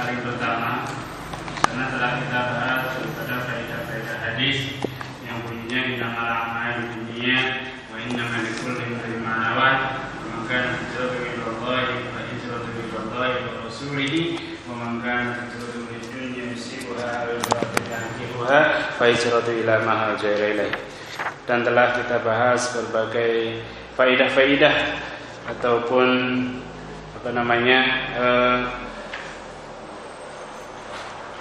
kali pertama karena telah kita bahas pada faedah-faedah hadis yang bunyinya innamal a'malu binniyat wa innamal likulli imrin ma nawa wa man kana hijratuhu ila Allah fa hijratuhu ila Allah wa rasulihi. Wa man kana hijratuhu lid dunya yusibuha aw yankihuha ila ma hajara ilaih dan telah kita bahas berbagai faidah-faidah ataupun apa namanya eh,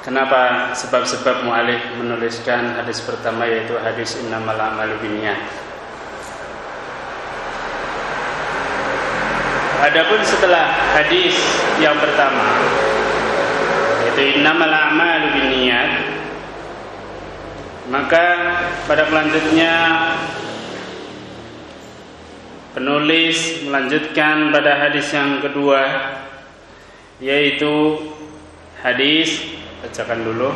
kenapa sebab-sebab mu'alif menuliskan hadis pertama yaitu hadis innamal a'malu binniyat? Adapun setelah hadis yang pertama yaitu innamal a'malu binniyat maka pada selanjutnya penulis melanjutkan pada hadis yang kedua yaitu hadis bacakan dulu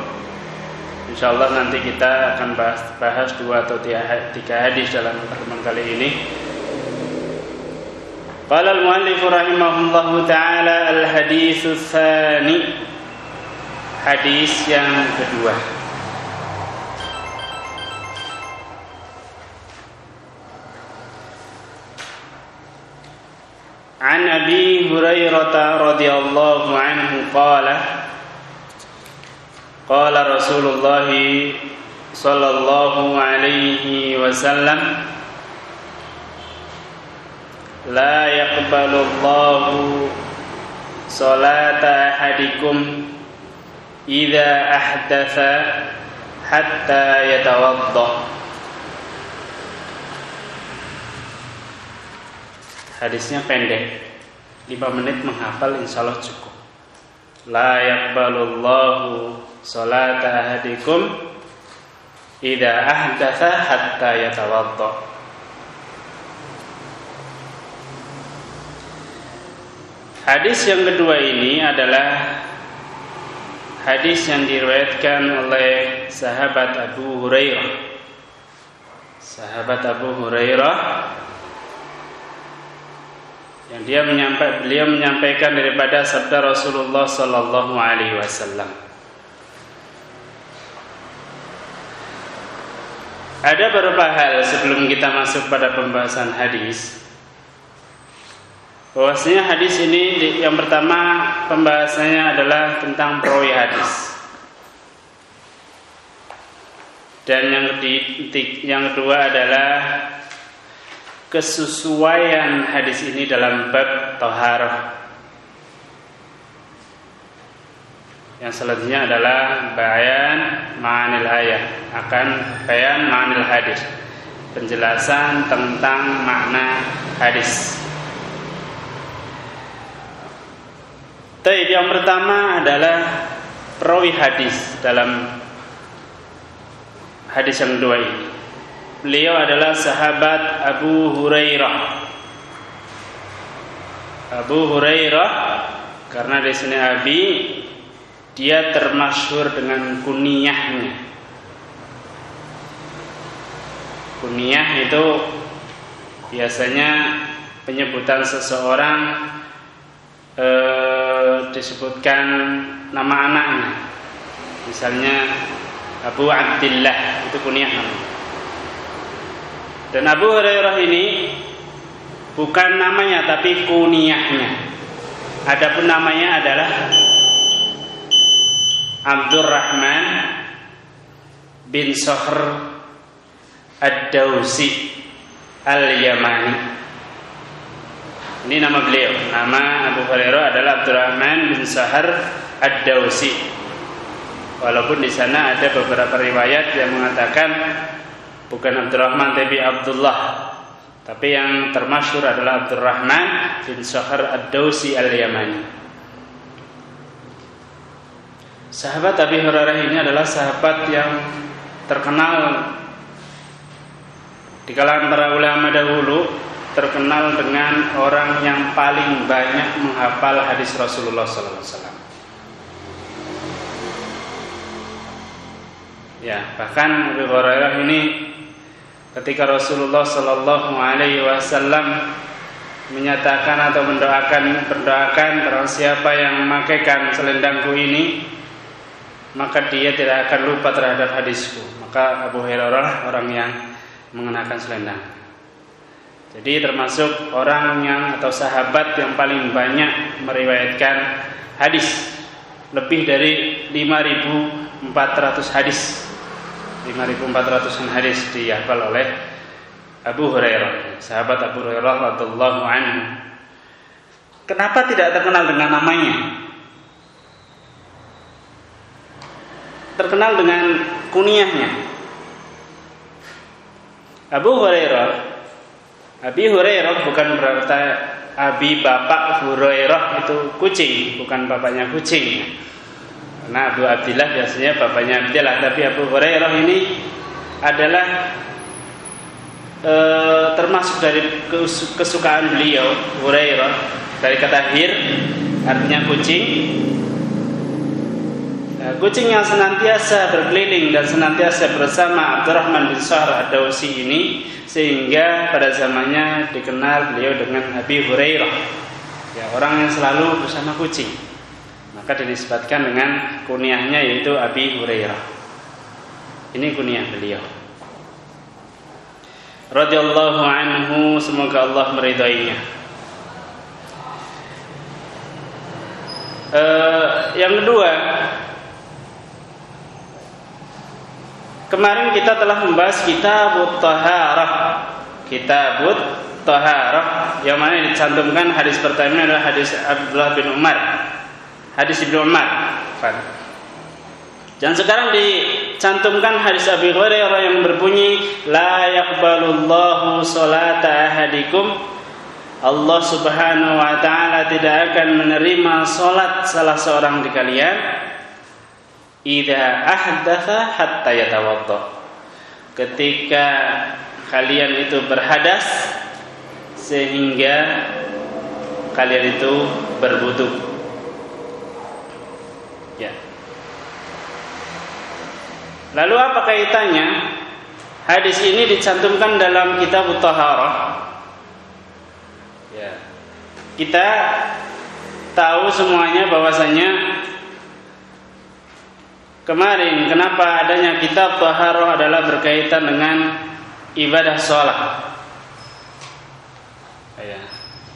insyaallah nanti kita akan bahas, bahas dua atau tiga hadis dalam pertemuan kali ini Qala al-muallif rahimahullahu taala al-hadis tsani hadis yang kedua عن ابي هريره رضي الله عنه قال قال رسول الله صلى الله عليه وسلم لا يقبل الله صلاه احدكم اذا احدث حتى يتوضا Hadisnya pendek 5 menit menghafal insya Allah cukup La yakbalullahu salata ahadikum Ida ahdatha hatta yatawadda Hadis yang kedua ini adalah Hadis yang diriwayatkan oleh sahabat Abu Hurairah Sahabat Abu Hurairah yang dia menyampaikan beliau menyampaikan daripada sabda Rasulullah sallallahu alaihi wasallam. Ada beberapa hal sebelum kita masuk pada pembahasan hadis. Bahwasanya hadis ini yang pertama pembahasannya adalah tentang perawi hadis. Dan yang yang kedua adalah kesesuaian hadis ini dalam bab toharoh. Yang selanjutnya adalah bayan ma'anil ayat akan bayan ma'anil hadis penjelasan tentang makna hadis. Tapi yang pertama adalah perawi hadis dalam hadis yang kedua ini. Beliau adalah sahabat Abu Hurairah. Abu Hurairah karena di sini Abi dia termasyhur dengan kunyahnya. Kunyah itu biasanya penyebutan seseorang eh, disebutkan nama anaknya. Misalnya Abu Abdullah itu kunyah. Dan Abu Hurairah ini bukan namanya tapi kunyahnya. Adapun namanya adalah Abdurrahman bin Sohr Ad-Dausi Al-Yamani. Ini nama beliau. Nama Abu Hurairah adalah Abdurrahman bin Sohr Ad-Dausi. Walaupun di sana ada beberapa riwayat yang mengatakan bukan Abdurrahman tapi Abdullah tapi yang termasyur adalah Abdurrahman bin Sahar Ad-Dausi Al-Yamani Sahabat Abi Hurairah ini adalah sahabat yang terkenal di kalangan para ulama dahulu terkenal dengan orang yang paling banyak menghafal hadis Rasulullah SAW. Ya, bahkan Abu Hurairah ini ketika Rasulullah Shallallahu Alaihi Wasallam menyatakan atau mendoakan berdoakan barang siapa yang memakaikan selendangku ini maka dia tidak akan lupa terhadap hadisku. Maka Abu Hurairah orang yang mengenakan selendang. Jadi termasuk orang yang atau sahabat yang paling banyak meriwayatkan hadis. Lebih dari 5.400 hadis. 5.400 hadis dihafal oleh Abu Hurairah. Sahabat Abu Hurairah radhiallahu anhu. Kenapa tidak terkenal dengan namanya terkenal dengan kuniahnya. Abu Hurairah Abi Hurairah bukan berarti Abi bapak Hurairah itu kucing, bukan bapaknya kucing. Karena Abu Abdillah biasanya bapaknya Abdillah, tapi Abu Hurairah ini adalah e, termasuk dari kesukaan beliau Hurairah. Dari kata hir artinya kucing kucing yang senantiasa berkeliling dan senantiasa bersama Abdurrahman bin Sahr ad-Dawsi ini sehingga pada zamannya dikenal beliau dengan Abi Hurairah. Ya, orang yang selalu bersama kucing. Maka dinisbatkan dengan kuniahnya yaitu Abi Hurairah. Ini kuniah beliau. Radhiyallahu anhu semoga Allah meridainya. Uh, yang kedua, Kemarin kita telah membahas kitab taharah. Kitab taharah yang mana dicantumkan hadis pertama adalah hadis Abdullah bin Umar. Hadis Ibnu Umar. Dan sekarang dicantumkan hadis Abi Hurairah yang berbunyi la yaqbalullahu salata ahadikum Allah Subhanahu wa taala tidak akan menerima salat salah seorang di kalian Ida ahdatha hatta yatawadda. Ketika kalian itu berhadas sehingga kalian itu berwudu. Ya. Lalu apa kaitannya? Hadis ini dicantumkan dalam kitab Taharah. Ya. Kita tahu semuanya bahwasanya Kemarin kenapa adanya kitab Taharah adalah berkaitan dengan ibadah sholat. Ya.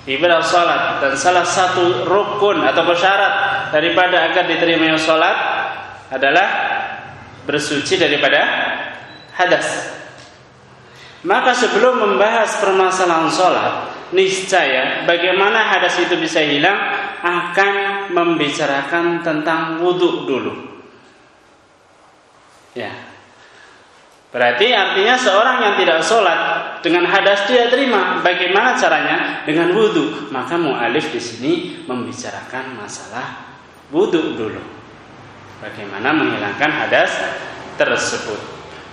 Ibadah sholat dan salah satu rukun atau syarat daripada agar diterima sholat adalah bersuci daripada hadas. Maka sebelum membahas permasalahan sholat, niscaya bagaimana hadas itu bisa hilang akan membicarakan tentang wudhu dulu. Ya. Berarti artinya seorang yang tidak sholat dengan hadas dia terima. Bagaimana caranya? Dengan wudhu. Maka mu'alif di sini membicarakan masalah wudhu dulu. Bagaimana menghilangkan hadas tersebut.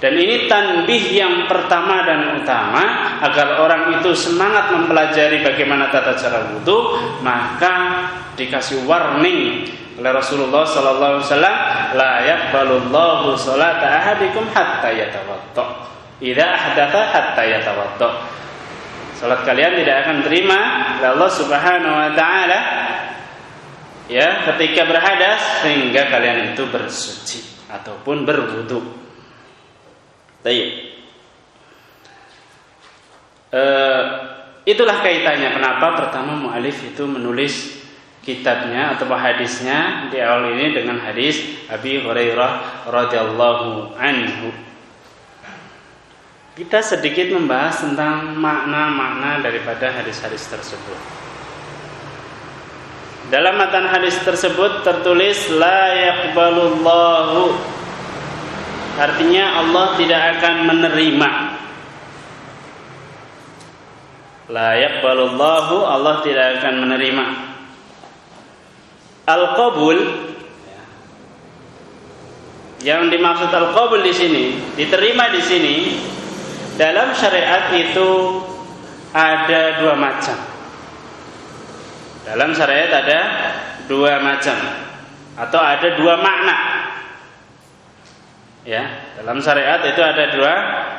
Dan ini tanbih yang pertama dan utama agar orang itu semangat mempelajari bagaimana tata cara wudhu, maka dikasih warning oleh Rasulullah sallallahu alaihi wasallam la yaqbalullahu salata ahadikum hatta yatawadda. Idza ahdatha hatta yatawadda. Salat kalian tidak akan terima oleh Allah Subhanahu wa taala ya ketika berhadas sehingga kalian itu bersuci ataupun berwudu. Baik. Uh, itulah kaitannya kenapa pertama mualif itu menulis kitabnya atau hadisnya di awal ini dengan hadis Abi Hurairah radhiyallahu anhu. Kita sedikit membahas tentang makna-makna daripada hadis-hadis tersebut. Dalam matan hadis tersebut tertulis la yaqbalullahu artinya Allah tidak akan menerima la yaqbalullahu Allah tidak akan menerima Al-qabul yang dimaksud al-qabul di sini, diterima di sini dalam syariat itu ada dua macam. Dalam syariat ada dua macam atau ada dua makna. Ya, dalam syariat itu ada dua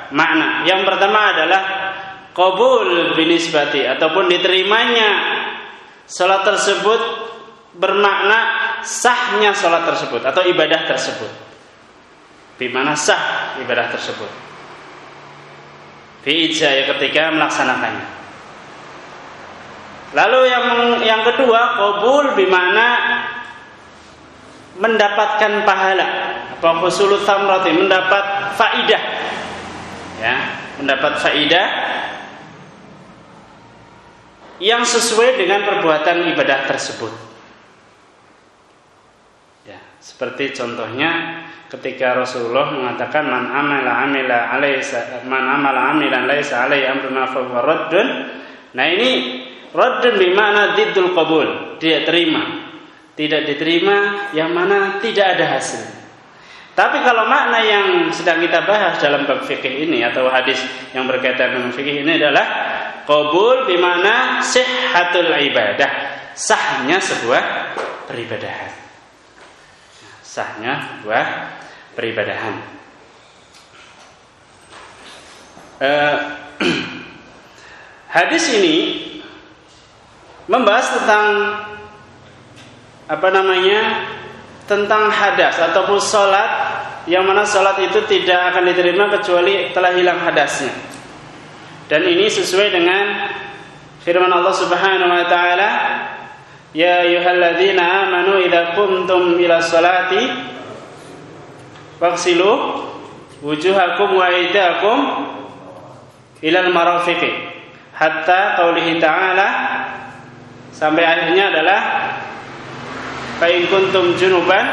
makna. Yang pertama adalah qabul binisbati ataupun diterimanya salat tersebut bermakna sahnya salat tersebut atau ibadah tersebut. Di mana sah ibadah tersebut. Fi ya ketika melaksanakannya. Lalu yang yang kedua qabul bimana mendapatkan pahala apa husulut samrati mendapat faidah ya mendapat faidah yang sesuai dengan perbuatan ibadah tersebut seperti contohnya ketika Rasulullah mengatakan man amala amila alaysa man amala amilan laisa alai amruna fa raddun nah ini raddun bimana diddul qabul dia terima tidak diterima yang mana tidak ada hasil. Tapi kalau makna yang sedang kita bahas dalam bab fikih ini atau hadis yang berkaitan dengan fikih ini adalah qabul di mana sihhatul ibadah, sahnya sebuah peribadahan. Sahnya sebuah peribadahan. Uh, hadis ini membahas tentang apa namanya tentang hadas ataupun sholat yang mana sholat itu tidak akan diterima kecuali telah hilang hadasnya dan ini sesuai dengan firman Allah Subhanahu wa taala ya ayyuhalladzina amanu idza qumtum ila sholati faghsilu wujuhakum wa aydakum ila al-marafiqi hatta qaulihi ta'ala sampai akhirnya adalah Fa'in kuntum junuban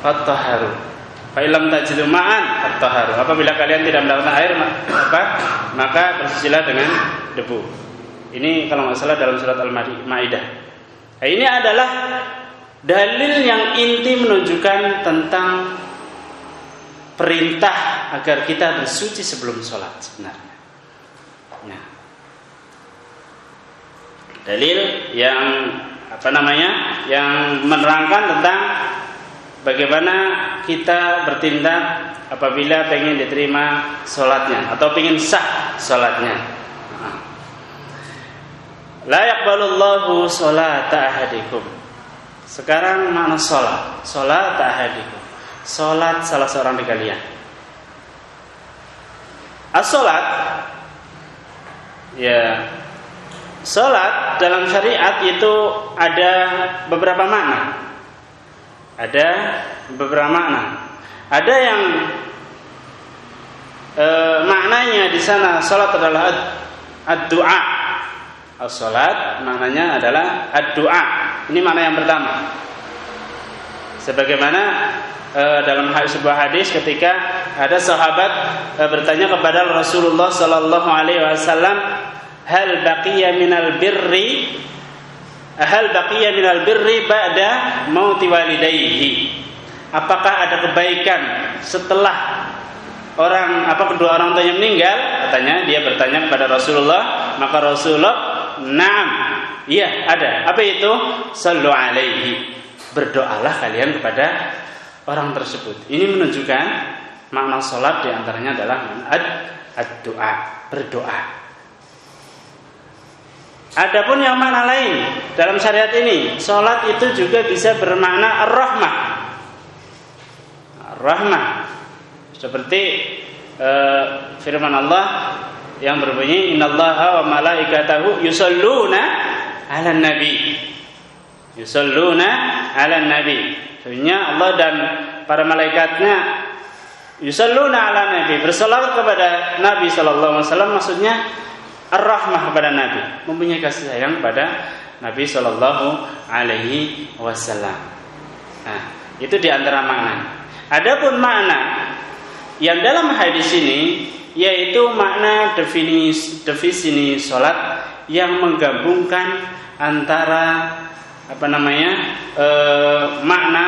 Fattaharu Fa'ilam tajidu ma'an Fattaharu Apabila kalian tidak mendapatkan air Maka bersucilah dengan debu Ini kalau nggak salah dalam surat Al-Ma'idah nah, Ini adalah Dalil yang inti menunjukkan tentang Perintah agar kita bersuci sebelum sholat sebenarnya Nah, dalil yang apa namanya yang menerangkan tentang bagaimana kita bertindak apabila pengen diterima sholatnya atau pengen sah sholatnya. Layak balullahu sholat ahadikum. Sekarang mana sholat? Sholat ahadikum. Sholat salah seorang di kalian. As-sholat ya Salat dalam syariat itu ada beberapa makna. Ada beberapa makna. Ada yang e, maknanya di sana salat adalah ad-du'a. As-salat maknanya adalah ad-du'a. Ini makna yang pertama. Sebagaimana e, dalam sebuah hadis ketika ada sahabat e, bertanya kepada Rasulullah sallallahu alaihi wasallam hal baqiya minal birri hal baqiya minal birri ba'da mauti walidayhi apakah ada kebaikan setelah orang apa kedua orang tuanya meninggal katanya dia bertanya kepada Rasulullah maka Rasulullah na'am. Iya ada. Apa itu? Sallu alaihi. Berdoalah kalian kepada orang tersebut. Ini menunjukkan makna salat di antaranya adalah ad-doa berdoa. Adapun yang mana lain dalam syariat ini, sholat itu juga bisa bermakna rahmah. Rahmah. Seperti uh, firman Allah yang berbunyi innallaha wa malaikatahu yusalluna 'alan nabi. Yusalluna 'alan nabi. Sebenarnya Allah dan para malaikatnya yusalluna 'alan nabi, bersalawat kepada Nabi sallallahu alaihi wasallam maksudnya ar-rahmah kepada Nabi, mempunyai kasih sayang kepada Nabi Shallallahu Alaihi Wasallam. Nah, itu di antara makna. Adapun makna yang dalam hadis ini yaitu makna definisi definisi sholat yang menggabungkan antara apa namanya e, makna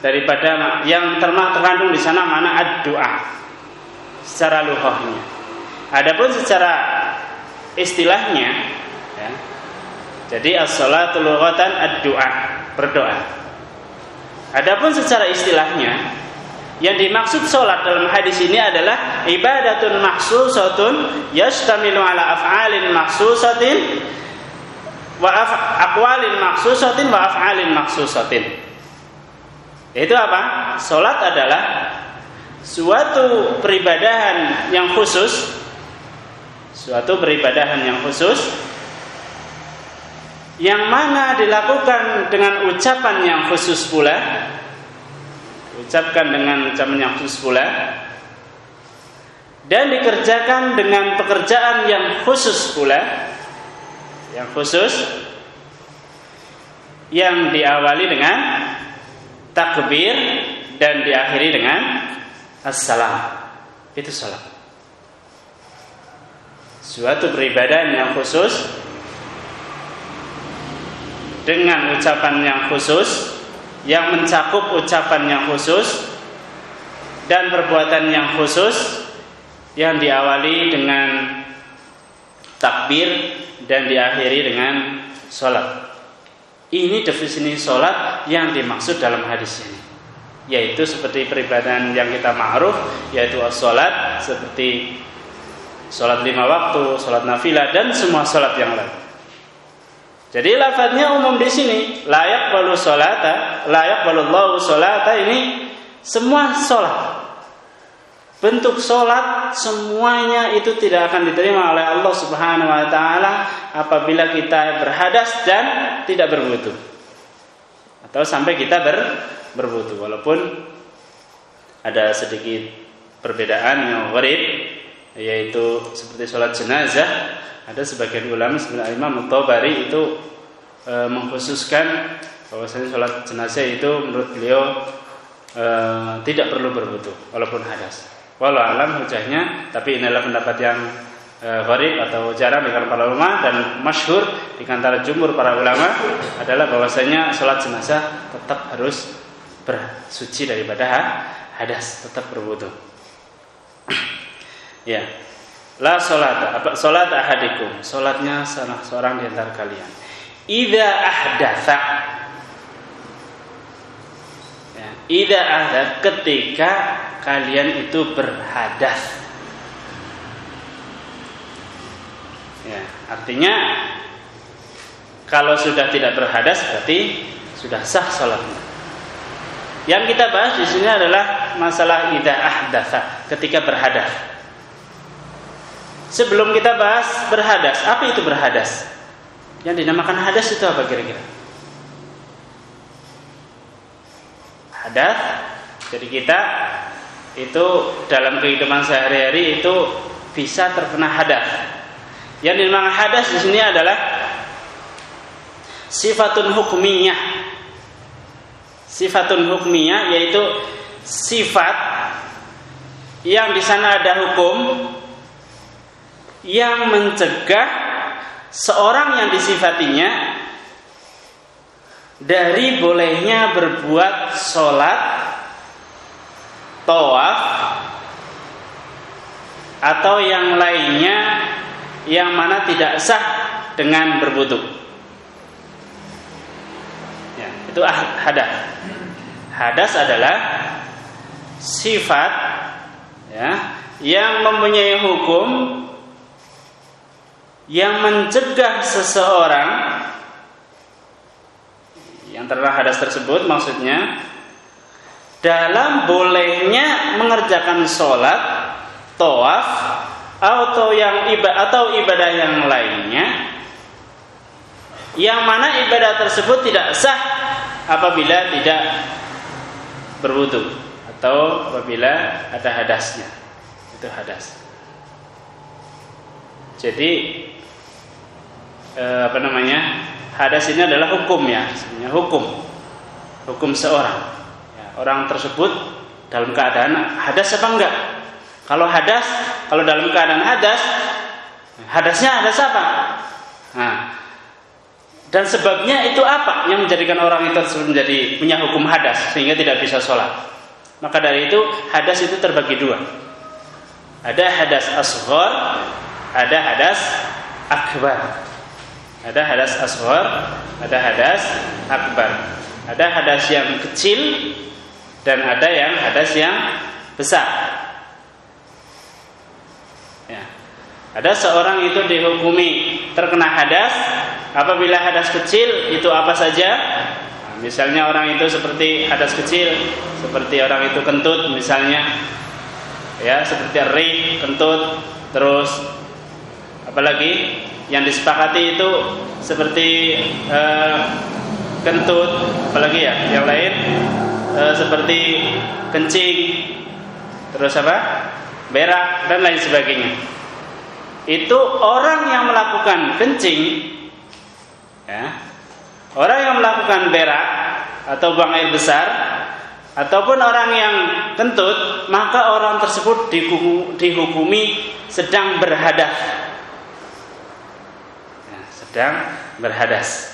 daripada yang terkandung di sana makna ad-doa secara luhahnya. Adapun secara istilahnya ya. Jadi as-salatu lughatan ad-du'a, berdoa. Adapun secara istilahnya Yang dimaksud sholat dalam hadis ini adalah ibadatun maksusatun yastamilu ala af'alin maksusatin wa aqwalin maksusatin wa af'alin maksusatin. Itu apa? Sholat adalah suatu peribadahan yang khusus suatu peribadahan yang khusus yang mana dilakukan dengan ucapan yang khusus pula ucapkan dengan ucapan yang khusus pula. Dan dikerjakan dengan pekerjaan yang khusus pula. Yang khusus. Yang diawali dengan takbir dan diakhiri dengan assalam. Itu salat. Suatu peribadahan yang khusus. Dengan ucapan yang khusus yang mencakup ucapan yang khusus dan perbuatan yang khusus yang diawali dengan takbir dan diakhiri dengan sholat. Ini definisi sholat yang dimaksud dalam hadis ini, yaitu seperti peribadahan yang kita ma'ruf, yaitu sholat seperti sholat lima waktu, sholat nafilah dan semua sholat yang lain. Jadi lafadznya umum di sini. Layak balu solata, layak balu Allah solata ini semua sholat. Bentuk sholat semuanya itu tidak akan diterima oleh Allah Subhanahu Wa Taala apabila kita berhadas dan tidak berwudu atau sampai kita ber, berwudu. Walaupun ada sedikit perbedaan yang gharib yaitu seperti sholat jenazah ada sebagian ulama sebenarnya Imam Tabari itu e, mengkhususkan bahwasanya sholat jenazah itu menurut beliau e, tidak perlu berwudu walaupun hadas. Walau alam hujahnya, tapi inilah pendapat yang e, gharib atau jarang di para ulama dan masyhur di antara jumhur para ulama adalah bahwasanya sholat jenazah tetap harus bersuci daripada hadas, tetap berwudu. ya. La salat, apa salat ahadikum, salatnya salah seorang di antara kalian. Idza ahdatsa. Ya, idza ahdatsa ketika kalian itu berhadas. Ya, artinya kalau sudah tidak berhadas berarti sudah sah salatnya. Yang kita bahas di sini adalah masalah idza ahdatsa, ketika berhadas. Sebelum kita bahas berhadas, apa itu berhadas? Yang dinamakan hadas itu apa kira-kira? Hadas, jadi kita itu dalam kehidupan sehari-hari itu bisa terkena hadas. Yang dinamakan hadas di sini adalah sifatun hukmiyah. Sifatun hukmiyah yaitu sifat yang di sana ada hukum yang mencegah seorang yang disifatinya dari bolehnya berbuat sholat, tawaf, atau yang lainnya yang mana tidak sah dengan berbutuh. Ya, itu hadas. Hadas adalah sifat ya, yang mempunyai hukum yang mencegah seseorang yang terkena hadas tersebut maksudnya dalam bolehnya mengerjakan sholat, toaf, atau yang ibadah atau ibadah yang lainnya, yang mana ibadah tersebut tidak sah apabila tidak berwudu atau apabila ada hadasnya, itu hadas. Jadi eh, apa namanya? Hadas ini adalah hukum ya sebenarnya hukum. Hukum seorang. Ya, orang tersebut dalam keadaan hadas apa enggak? Kalau hadas kalau dalam keadaan hadas hadasnya hadas apa? Nah, dan sebabnya itu apa yang menjadikan orang itu menjadi punya hukum hadas sehingga tidak bisa sholat? Maka dari itu hadas itu terbagi dua. Ada hadas asghar ada hadas akbar ada hadas asghar, ada hadas akbar. Ada hadas yang kecil dan ada yang hadas yang besar. Ya. Ada seorang itu dihukumi terkena hadas apabila hadas kecil itu apa saja? Nah, misalnya orang itu seperti hadas kecil, seperti orang itu kentut misalnya, ya seperti ri, kentut, terus apalagi yang disepakati itu seperti uh, kentut, apalagi ya yang lain uh, seperti kencing, terus apa? berak dan lain sebagainya. Itu orang yang melakukan kencing, ya, orang yang melakukan berak atau buang air besar, ataupun orang yang kentut, maka orang tersebut dihukumi sedang berhadas. Sedang berhadas.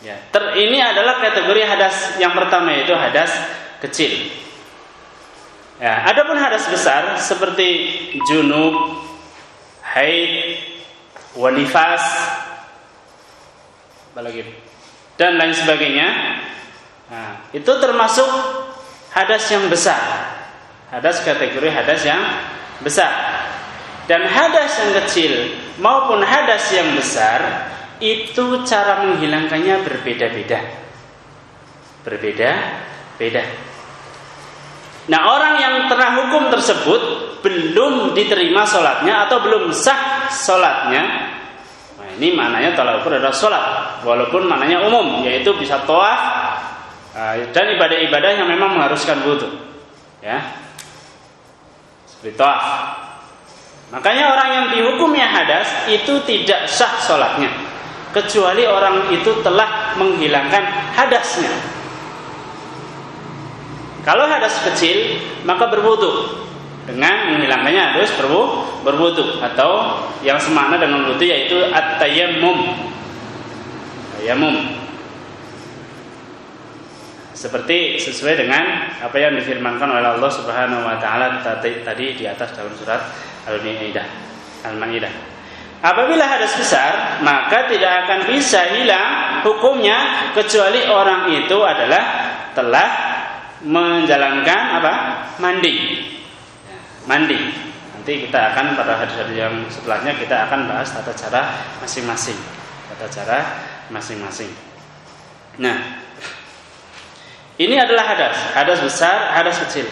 Ya, ter, ini adalah kategori hadas yang pertama yaitu hadas kecil. Ya, adapun hadas besar seperti junub, haid, wanifas, apalagi dan lain sebagainya. Nah, itu termasuk hadas yang besar. Hadas kategori hadas yang besar. Dan hadas yang kecil maupun hadas yang besar itu cara menghilangkannya berbeda-beda. Berbeda-beda. Nah orang yang terkena hukum tersebut belum diterima sholatnya atau belum sah sholatnya. Nah ini maknanya tolak ukur adalah sholat. Walaupun maknanya umum yaitu bisa toaf dan ibadah-ibadah yang memang mengharuskan wudhu. Ya, seperti toaf. Makanya orang yang dihukumnya hadas itu tidak sah sholatnya kecuali orang itu telah menghilangkan hadasnya. Kalau hadas kecil maka berwudu dengan menghilangkannya harus berwu, berwudu atau yang semakna dengan wudu yaitu at-tayammum. Tayammum. Seperti sesuai dengan apa yang difirmankan oleh Allah Subhanahu wa taala tadi di atas dalam surat Al-Maidah. Al-Maidah. Apabila hadas besar, maka tidak akan bisa hilang hukumnya kecuali orang itu adalah telah menjalankan apa? mandi. Mandi. Nanti kita akan pada hadis-hadis yang setelahnya kita akan bahas tata cara masing-masing. Tata cara masing-masing. Nah, ini adalah hadas, hadas besar, hadas kecil.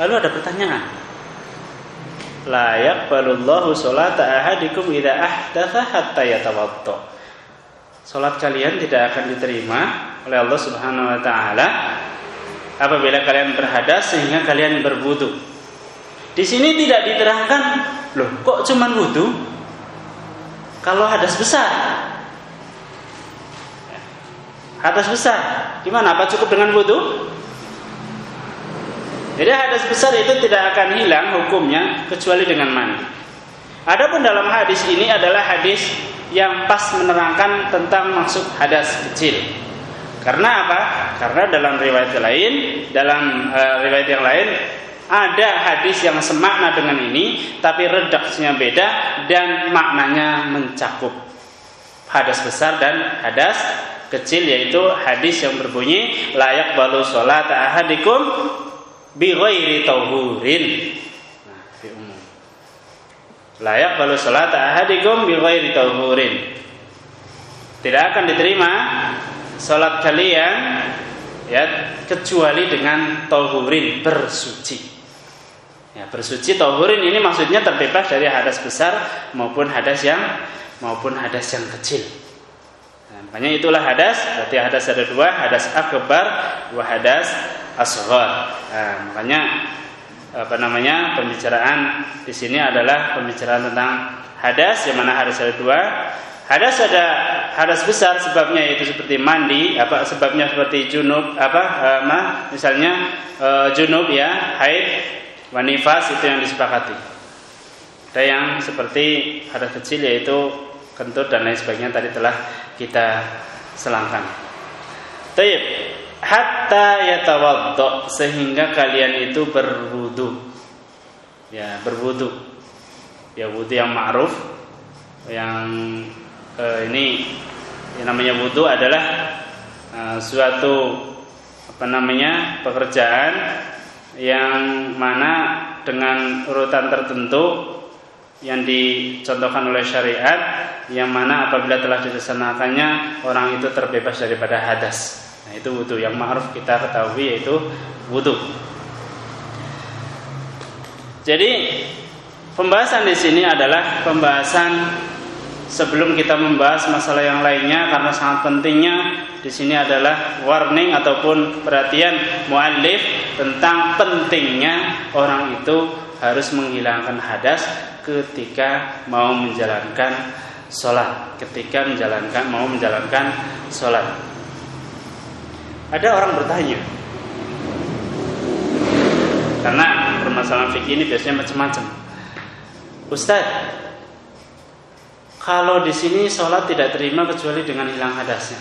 Lalu ada pertanyaan, la yaqbalullahu salata ahadikum idza ahdatha hatta yatawadda. Salat kalian tidak akan diterima oleh Allah Subhanahu wa taala apabila kalian berhadas sehingga kalian berwudu. Di sini tidak diterangkan, loh kok cuman wudu? Kalau hadas besar. Hadas besar, gimana? Apa cukup dengan wudu? Jadi hadas besar itu tidak akan hilang hukumnya kecuali dengan mandi. Adapun dalam hadis ini adalah hadis yang pas menerangkan tentang maksud hadas kecil. Karena apa? Karena dalam riwayat lain, dalam uh, riwayat yang lain ada hadis yang semakna dengan ini, tapi redaksinya beda dan maknanya mencakup hadas besar dan hadas kecil yaitu hadis yang berbunyi layak balu sholat ahadikum bi ghairi tahurin. Nah. Layak kalau salat ahadikum bi ghairi tahurin. Tidak akan diterima salat kalian ya kecuali dengan tahurin bersuci. Ya, bersuci tahurin ini maksudnya terbebas dari hadas besar maupun hadas yang maupun hadas yang kecil. Makanya itulah hadas, berarti hadas ada dua, hadas akbar, dua hadas asghar. Nah, makanya apa namanya pembicaraan di sini adalah pembicaraan tentang hadas yang mana hadas ada dua. Hadas ada hadas besar sebabnya yaitu seperti mandi, apa sebabnya seperti junub, apa uh, misalnya uh, junub ya, haid, wanifas itu yang disepakati. Ada yang seperti hadas kecil yaitu kentut dan lain sebagainya tadi telah kita selangkan. Taib hatta yatawaddo sehingga kalian itu berwudu. Ya, berwudu. Ya wudu yang ma'ruf yang eh, ini yang namanya wudu adalah uh, suatu apa namanya pekerjaan yang mana dengan urutan tertentu yang dicontohkan oleh syariat yang mana apabila telah dilaksanakannya orang itu terbebas daripada hadas. Nah, itu wudhu yang ma'ruf kita ketahui yaitu wudhu. Jadi pembahasan di sini adalah pembahasan sebelum kita membahas masalah yang lainnya karena sangat pentingnya di sini adalah warning ataupun perhatian muallif tentang pentingnya orang itu harus menghilangkan hadas ketika mau menjalankan sholat ketika menjalankan mau menjalankan sholat ada orang bertanya karena permasalahan fikih ini biasanya macam-macam. Ustaz kalau di sini sholat tidak terima kecuali dengan hilang hadasnya.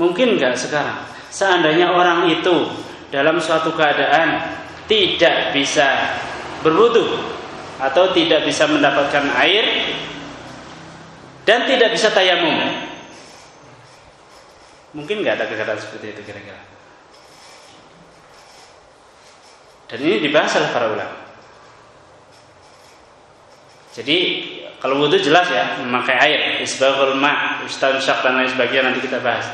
Mungkin nggak sekarang? Seandainya orang itu dalam suatu keadaan tidak bisa berwudu atau tidak bisa mendapatkan air dan tidak bisa tayamum. Mungkin nggak ada keadaan seperti itu kira-kira. Dan ini dibahas oleh para ulama. Jadi kalau wudhu jelas ya memakai air, isbaghul ma, istansyak dan lain sebagainya nanti kita bahas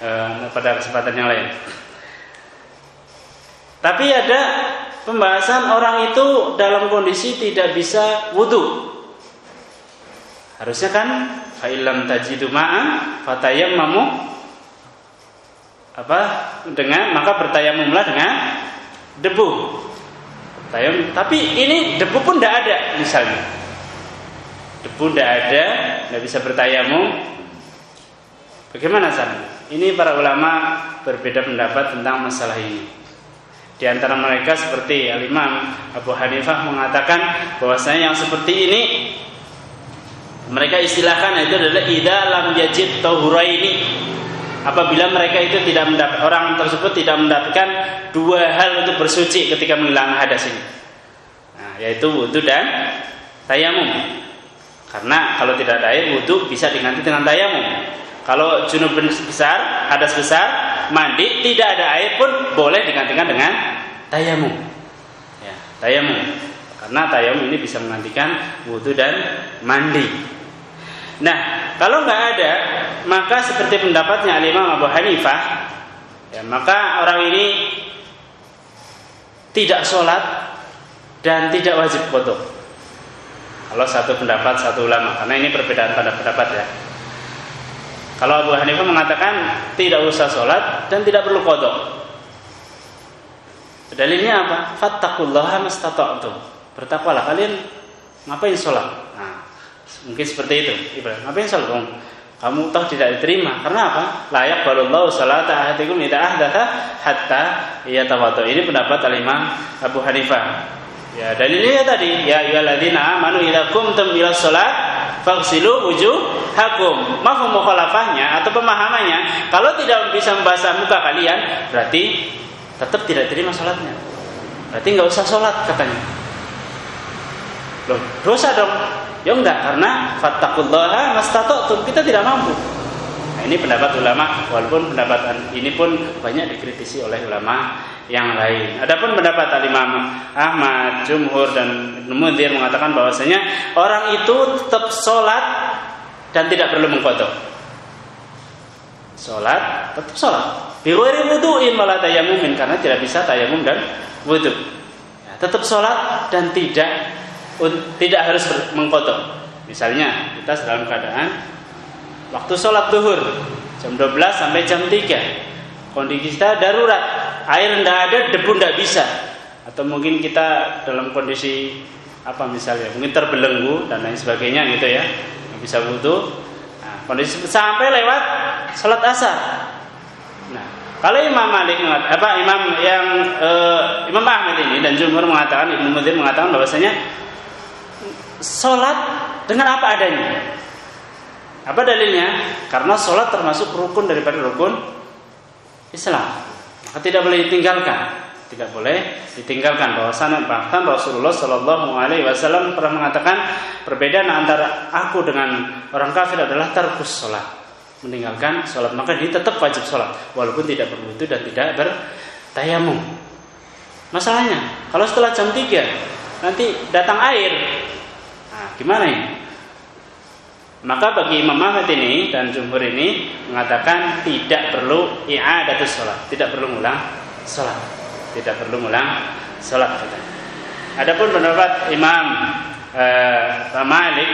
uh, pada kesempatan yang lain. Tapi ada pembahasan orang itu dalam kondisi tidak bisa wudhu. Harusnya kan fa'ilam tajidu ma'an fatayammamu apa dengan maka bertayamumlah dengan debu. Tayam, tapi ini debu pun tidak ada misalnya. Debu tidak ada, tidak bisa bertayamum. Bagaimana sana? Ini para ulama berbeda pendapat tentang masalah ini. Di antara mereka seperti Al-Imam Abu Hanifah mengatakan bahwasanya yang seperti ini mereka istilahkan itu adalah idza lam yajid tahuraini. Apabila mereka itu tidak mendapat orang tersebut tidak mendapatkan dua hal untuk bersuci ketika menghilangkan hadas ini. Nah, yaitu wudhu dan tayamum. Karena kalau tidak ada air wudhu bisa diganti dengan tayamum. Kalau junub besar, hadas besar, mandi tidak ada air pun boleh digantikan dengan tayamum. Ya, tayamum. Karena tayamum ini bisa menggantikan wudhu dan mandi. Nah, kalau nggak ada, maka seperti pendapatnya Imam Abu Hanifah, ya, maka orang ini tidak sholat dan tidak wajib kodok. Kalau satu pendapat satu ulama, karena ini perbedaan pada pendapat ya. Kalau Abu Hanifah mengatakan tidak usah sholat dan tidak perlu kodok. Dalilnya apa? Fattakullaha mastata'tum. Bertakwalah kalian ngapain sholat? Nah, mungkin seperti itu. Ibrahim, ngapain sholat? Bang? Kamu tahu tidak diterima. Karena apa? Layak balullahu salata ahadikum idza ahdatha hatta yatawaddo. Ini pendapat al-Imam Abu Hanifah. Ya, dalilnya tadi, ya ayyuhalladzina amanu idza qumtum ila shalat faghsilu wujuhakum. Mafhum mukhalafahnya atau pemahamannya, kalau tidak bisa membasuh muka kalian, berarti tetap tidak terima salatnya. Berarti nggak usah salat katanya. Loh, dosa dong. Ya enggak, karena fattaqullaha mastata'tum. Kita tidak mampu. Nah, ini pendapat ulama, walaupun pendapat ini pun banyak dikritisi oleh ulama yang lain. Adapun pendapat Imam Ahmad, Jumhur dan Ibnu Munzir mengatakan bahwasanya orang itu tetap sholat dan tidak perlu mengkodok. Sholat tetap sholat. Biwari wudu'in malah tayamumin karena tidak bisa tayamum dan wudhu. Ya, tetap sholat dan tidak tidak harus mengkodok. Misalnya kita dalam keadaan waktu sholat duhur jam 12 sampai jam 3 kondisi kita darurat. Air tidak ada debu tidak bisa. Atau mungkin kita dalam kondisi apa misalnya mungkin terbelenggu dan lain sebagainya gitu ya. Nggak bisa wudhu. Nah, kondisi sampai lewat sholat asar. Nah kalau Imam Malik apa Imam yang eh, Imam Ahmad ini dan Jumhur mengatakan Ibnu Mudzir mengatakan bahwasanya sholat dengan apa adanya. Apa dalilnya? Karena sholat termasuk rukun daripada rukun Islam. Maka tidak boleh ditinggalkan. Tidak boleh ditinggalkan. Bahwasanya bahkan Rasulullah Shallallahu Alaihi Wasallam pernah mengatakan perbedaan antara aku dengan orang kafir adalah terkus sholat. Meninggalkan sholat. Maka dia tetap wajib sholat. Walaupun tidak berwudu dan tidak bertayamum. Masalahnya kalau setelah jam 3 nanti datang air, gimana ini? Maka bagi Imam Ahmad ini dan jumhur ini mengatakan tidak perlu i'adatus sholat, tidak perlu ngulang sholat, tidak perlu ngulang sholat. Adapun pendapat Imam uh, Malik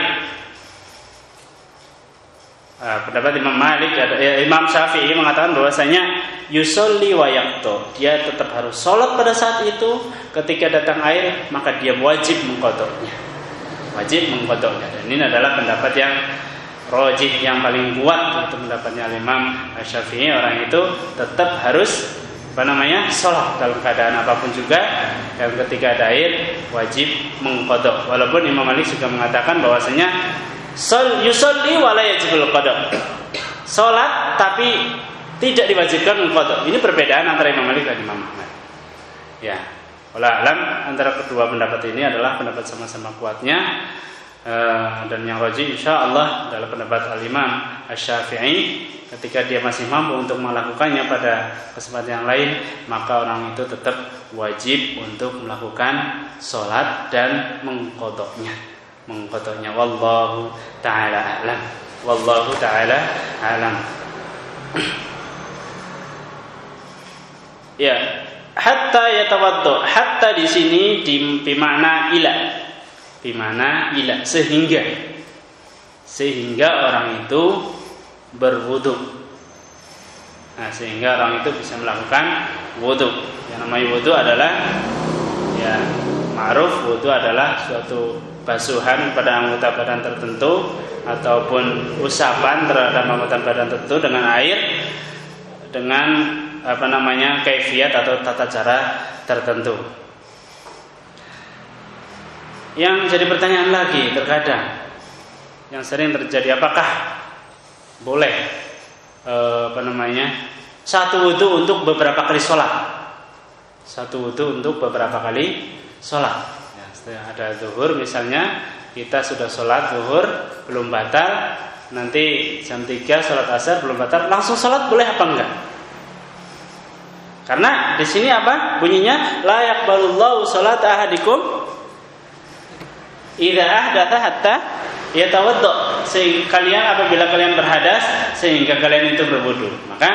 uh, pendapat Imam Malik uh, Imam Syafi'i mengatakan bahwasanya yusolli wa dia tetap harus sholat pada saat itu ketika datang air maka dia wajib mengkodoknya wajib mengkodoknya dan ini adalah pendapat yang rojih yang paling kuat itu pendapatnya Imam Syafi'i orang itu tetap harus apa namanya sholat dalam keadaan apa pun juga. Dan ketika ada air wajib mengkodok. Walaupun Imam Malik juga mengatakan bahwasanya sol yusolli walayajibul kodok sholat tapi tidak diwajibkan mengkodok. Ini perbedaan antara Imam Malik dan Imam Ahmad. Ya Olah alam antara kedua pendapat ini adalah pendapat sama-sama kuatnya. Uh, dan yang roji insya Allah adalah pendapat al-imam syafii ketika dia masih mampu untuk melakukannya pada kesempatan yang lain maka orang itu tetap wajib untuk melakukan sholat dan mengkodoknya. Mengkodoknya. Wallahu taala alam. Wallahu taala alam. Ya hatta yatawaddo hatta di sini di bimana ila. Bimana ila sehingga. Sehingga orang itu berwudu. Nah sehingga orang itu bisa melakukan wudu. Yang namanya wudu adalah ya ma'ruf wudu adalah suatu basuhan pada anggota badan tertentu ataupun usapan terhadap anggota badan tertentu dengan air dengan apa namanya kaifiat atau tata cara tertentu. Yang jadi pertanyaan lagi terkadang yang sering terjadi apakah boleh eh, apa namanya satu wudhu untuk beberapa kali sholat? Satu wudhu untuk beberapa kali sholat. Ya, ada zuhur misalnya kita sudah sholat zuhur belum batal nanti jam 3 sholat asar belum batal langsung sholat boleh apa enggak karena di sini apa? Bunyinya la yaqbalullahu salat ahadikum idza ahdatha hatta yatawaddo. Sehingga kalian apabila kalian berhadas sehingga kalian itu berwudu. Maka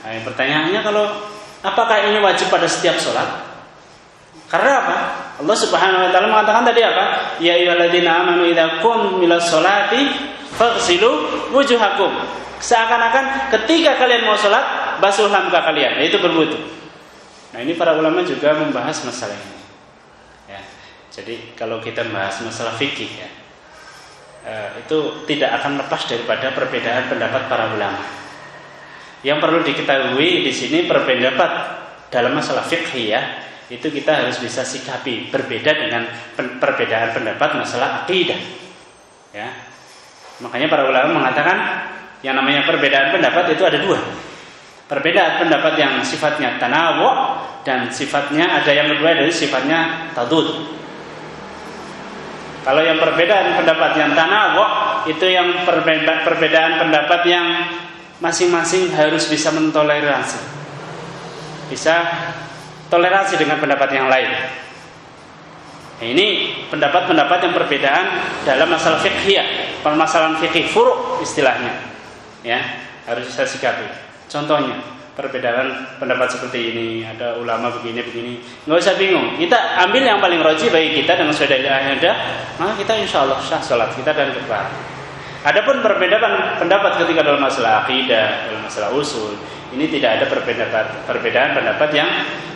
nah, pertanyaannya kalau apakah ini wajib pada setiap sholat? Karena apa? Allah Subhanahu wa taala mengatakan tadi apa? Ya ayyuhalladzina amanu idza qum milas sholati faghsilu wujuhakum. Seakan-akan ketika kalian mau sholat basuhlah muka kalian, yaitu berwudu. Nah ini para ulama juga membahas masalah ini. Ya, jadi kalau kita membahas masalah fikih ya, eh, itu tidak akan lepas daripada perbedaan pendapat para ulama. Yang perlu diketahui di sini perbedaan dalam masalah fikih ya, itu kita harus bisa sikapi berbeda dengan perbedaan pendapat masalah akidah. Ya. Makanya para ulama mengatakan yang namanya perbedaan pendapat itu ada dua. Perbedaan pendapat yang sifatnya tanawu dan sifatnya ada yang kedua dari sifatnya tadud. Kalau yang perbedaan pendapat yang tanawu itu yang perbedaan, pendapat yang masing-masing harus bisa mentoleransi. Bisa toleransi dengan pendapat yang lain. Nah, ini pendapat-pendapat yang perbedaan dalam masalah fikih, permasalahan fikih furu istilahnya. Ya, harus bisa sikapi. Contohnya perbedaan pendapat seperti ini ada ulama begini begini. Nggak usah bingung. Kita ambil yang paling roji bagi kita dengan sudah ada maka kita insya Allah sah sholat kita dan kebal Adapun perbedaan pendapat ketika dalam masalah akidah dalam masalah usul ini tidak ada perbedaan perbedaan pendapat yang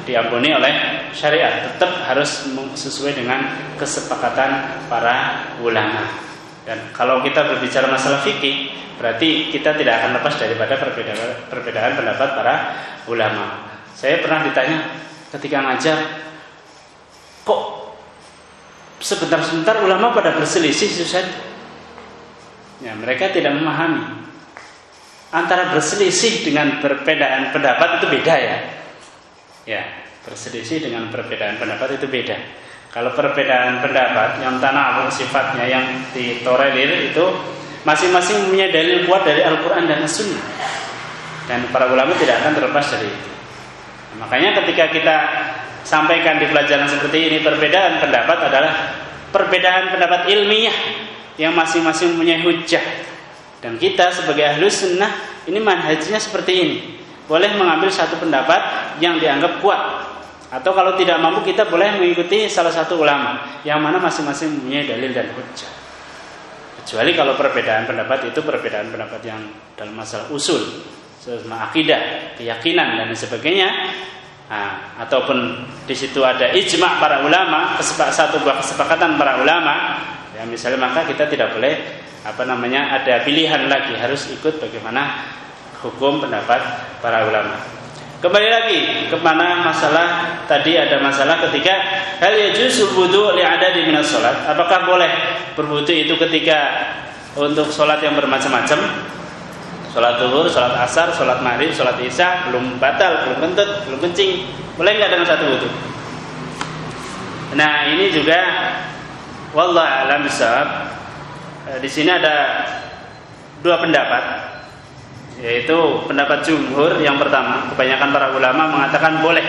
diampuni oleh syariat. Tetap harus sesuai dengan kesepakatan para ulama dan kalau kita berbicara masalah fikih Berarti kita tidak akan lepas daripada perbedaan, perbedaan pendapat para ulama. Saya pernah ditanya ketika ngajar, kok sebentar-sebentar ulama pada berselisih Susan? Ya, mereka tidak memahami antara berselisih dengan perbedaan pendapat itu beda ya. Ya, berselisih dengan perbedaan pendapat itu beda. Kalau perbedaan pendapat yang tanah sifatnya yang ditolerir itu Masing-masing punya dalil kuat dari Al-Quran dan As-Sunnah. Dan para ulama tidak akan terlepas dari itu. Makanya ketika kita sampaikan di pelajaran seperti ini perbedaan pendapat adalah perbedaan pendapat ilmiah yang masing-masing punya hujah. Dan kita sebagai ahlu sunnah ini manhajnya seperti ini. Boleh mengambil satu pendapat yang dianggap kuat atau kalau tidak mampu kita boleh mengikuti salah satu ulama yang mana masing-masing punya dalil dan hujah. Kecuali kalau perbedaan pendapat itu perbedaan pendapat yang dalam masalah usul, sama akidah, keyakinan dan sebagainya. Nah, ataupun di situ ada ijma para ulama, satu buah kesepakatan para ulama, ya misalnya maka kita tidak boleh apa namanya ada pilihan lagi harus ikut bagaimana hukum pendapat para ulama. Kembali lagi ke mana masalah tadi ada masalah ketika hal yajusul wudu li adadi minas salat. Apakah boleh berwudu itu ketika untuk sholat yang bermacam-macam? Sholat zuhur, sholat asar, sholat maghrib, sholat isya belum batal, belum kentut, belum kencing. Boleh nggak dengan satu wudhu? Nah ini juga wallah alam bisawab. Di sini ada dua pendapat, yaitu pendapat jumhur yang pertama, kebanyakan para ulama mengatakan boleh.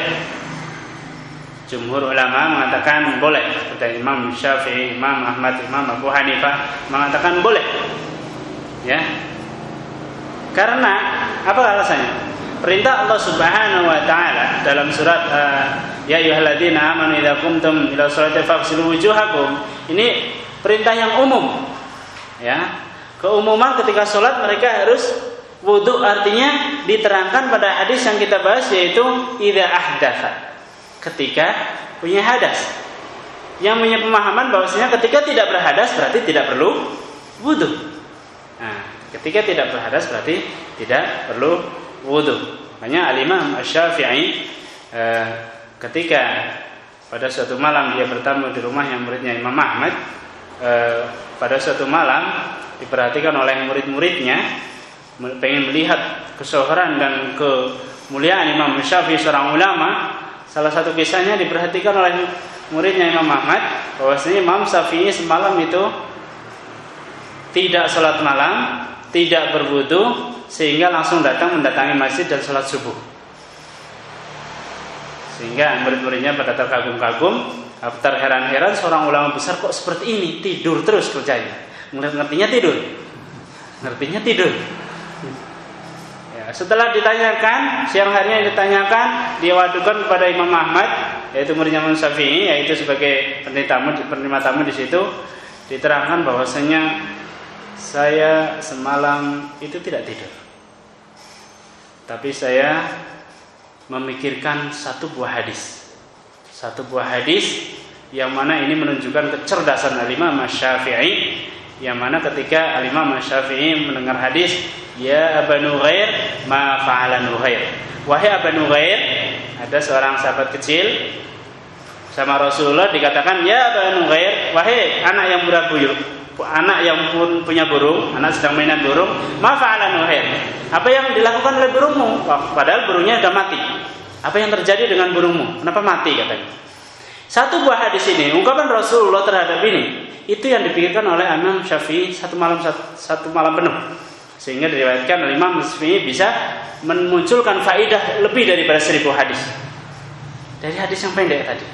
Jumhur ulama mengatakan boleh. Seperti Imam Syafi'i, Imam Ahmad, Imam Abu Hanifah mengatakan boleh. Ya, karena apa alasannya? Perintah Allah Subhanahu wa taala dalam surat uh, ya ayyuhalladzina amanu idza qumtum ila sholati faghsilu wujuhakum. Ini perintah yang umum. Ya. Keumuman ketika sholat mereka harus wudhu artinya diterangkan pada hadis yang kita bahas yaitu idza ahdatsa. Ketika punya hadas. Yang punya pemahaman bahwasanya ketika tidak berhadas berarti tidak perlu wudhu. Nah, Ketika tidak berhadas berarti tidak perlu wudhu. Makanya Al-Imam Asy-Syafi'i eh, ketika pada suatu malam dia bertamu di rumah yang muridnya Imam Ahmad eh, pada suatu malam diperhatikan oleh murid-muridnya pengen melihat kesohoran dan kemuliaan Imam Syafi'i seorang ulama salah satu kisahnya diperhatikan oleh muridnya Imam Ahmad bahwasanya Imam Syafi'i semalam itu tidak sholat malam tidak berwudu sehingga langsung datang mendatangi masjid dan sholat subuh. Sehingga murid-muridnya pada terkagum-kagum, terheran-heran seorang ulama besar kok seperti ini tidur terus kerjanya. Ngertinya tidur, ngertinya tidur. Setelah ditanyakan siang harinya ditanyakan dia wadukan kepada Imam Ahmad yaitu muridnya Imam Syafi'i yaitu sebagai penerima tamu penerima tamu di situ diterangkan bahwasanya saya semalam itu tidak tidur. Tapi saya memikirkan satu buah hadis. Satu buah hadis yang mana ini menunjukkan kecerdasan Al-Imam Syafi'i yang mana ketika Al-Imam Syafi'i mendengar hadis ya Abu Nughair ma fa'ala Nughair wahai Abu Nughair ada seorang sahabat kecil sama Rasulullah dikatakan ya Abu Nughair wahai anak yang buyut anak yang pun punya burung, anak sedang mainan burung, mafa'ala nuhair. Apa yang dilakukan oleh burungmu? Padahal burungnya sudah mati. Apa yang terjadi dengan burungmu? Kenapa mati katanya? Satu buah hadis ini, ungkapan Rasulullah terhadap ini, itu yang dipikirkan oleh Imam Syafi'i satu malam satu, satu malam penuh. Sehingga diriwayatkan oleh Imam Syafi'i bisa memunculkan faidah lebih daripada seribu hadis. Dari hadis yang pendek tadi.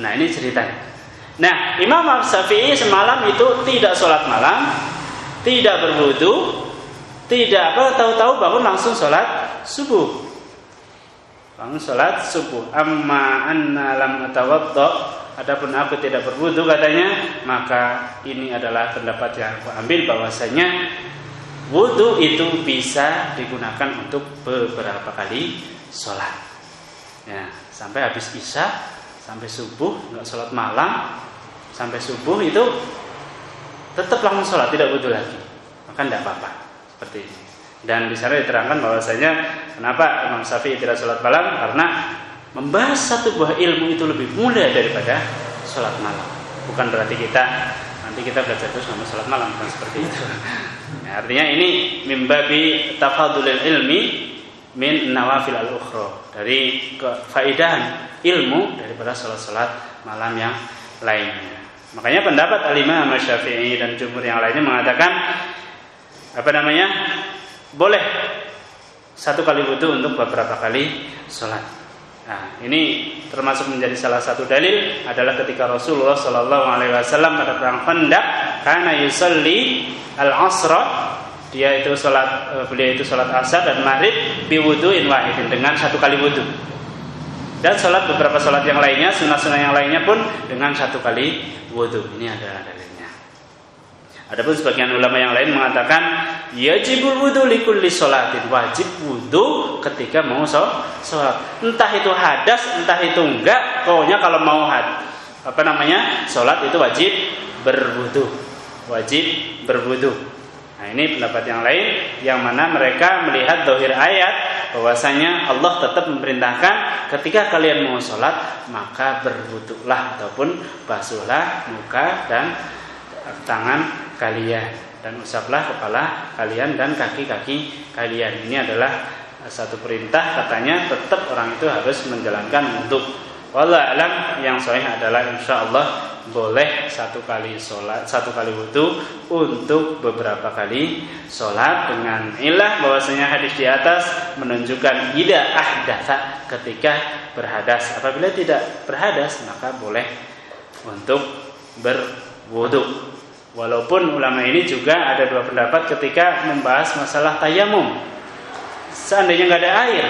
Nah ini ceritanya. Nah, Imam Syafi'i semalam itu tidak sholat malam, tidak berwudu, tidak apa, tahu-tahu bangun langsung sholat subuh. Bangun sholat subuh. Amma anna lam atawaddo, adapun aku tidak berwudu katanya, maka ini adalah pendapat yang aku ambil bahwasanya wudu itu bisa digunakan untuk beberapa kali sholat. Ya, sampai habis isya, sampai subuh nggak sholat malam, sampai subuh itu tetap langsung sholat tidak butuh lagi. Maka tidak apa-apa seperti ini. Dan di sana diterangkan bahwasanya kenapa Imam Syafi'i tidak sholat malam? Karena membahas satu buah ilmu itu lebih mulia daripada sholat malam bukan berarti kita nanti kita belajar terus sama sholat malam bukan seperti itu ya, artinya ini mimbabi tafadulil ilmi min nawafil al ukhro dari kefaidahan ilmu daripada sholat-sholat malam yang lainnya Makanya pendapat Al-Imam Syafi'i dan jumhur yang lainnya mengatakan apa namanya? Boleh satu kali wudhu untuk beberapa kali sholat. Nah, ini termasuk menjadi salah satu dalil adalah ketika Rasulullah Shallallahu Alaihi Wasallam pada perang Khandaq karena yusalli al asra dia itu sholat eh, beliau itu sholat asar dan maghrib biwuduin wahidin dengan satu kali wudhu dan sholat beberapa sholat yang lainnya sunnah-sunnah yang lainnya pun dengan satu kali wudhu ini adalah dalilnya Adapun sebagian ulama yang lain mengatakan yajibul wudhu likulli sholatin. Wajib wudhu ketika mau sholat. Entah itu hadas entah itu enggak pokoknya kalau mau had apa namanya sholat itu wajib berwudhu wajib berwudhu Nah ini pendapat yang lain yang mana mereka melihat dohir ayat bahwasanya Allah tetap memerintahkan ketika kalian mau sholat maka berwuduklah ataupun basuhlah muka dan tangan kalian dan usaplah kepala kalian dan kaki-kaki kalian. Ini adalah satu perintah katanya tetap orang itu harus menjalankan untuk Wallah alam yang sahih adalah insya Allah boleh satu kali sholat, satu kali wudhu untuk beberapa kali sholat dengan ilah bahwasanya hadis di atas menunjukkan tidak ahdatha ketika berhadas. Apabila tidak berhadas maka boleh untuk berwudhu. Walaupun ulama ini juga ada dua pendapat ketika membahas masalah tayamum. Seandainya nggak ada air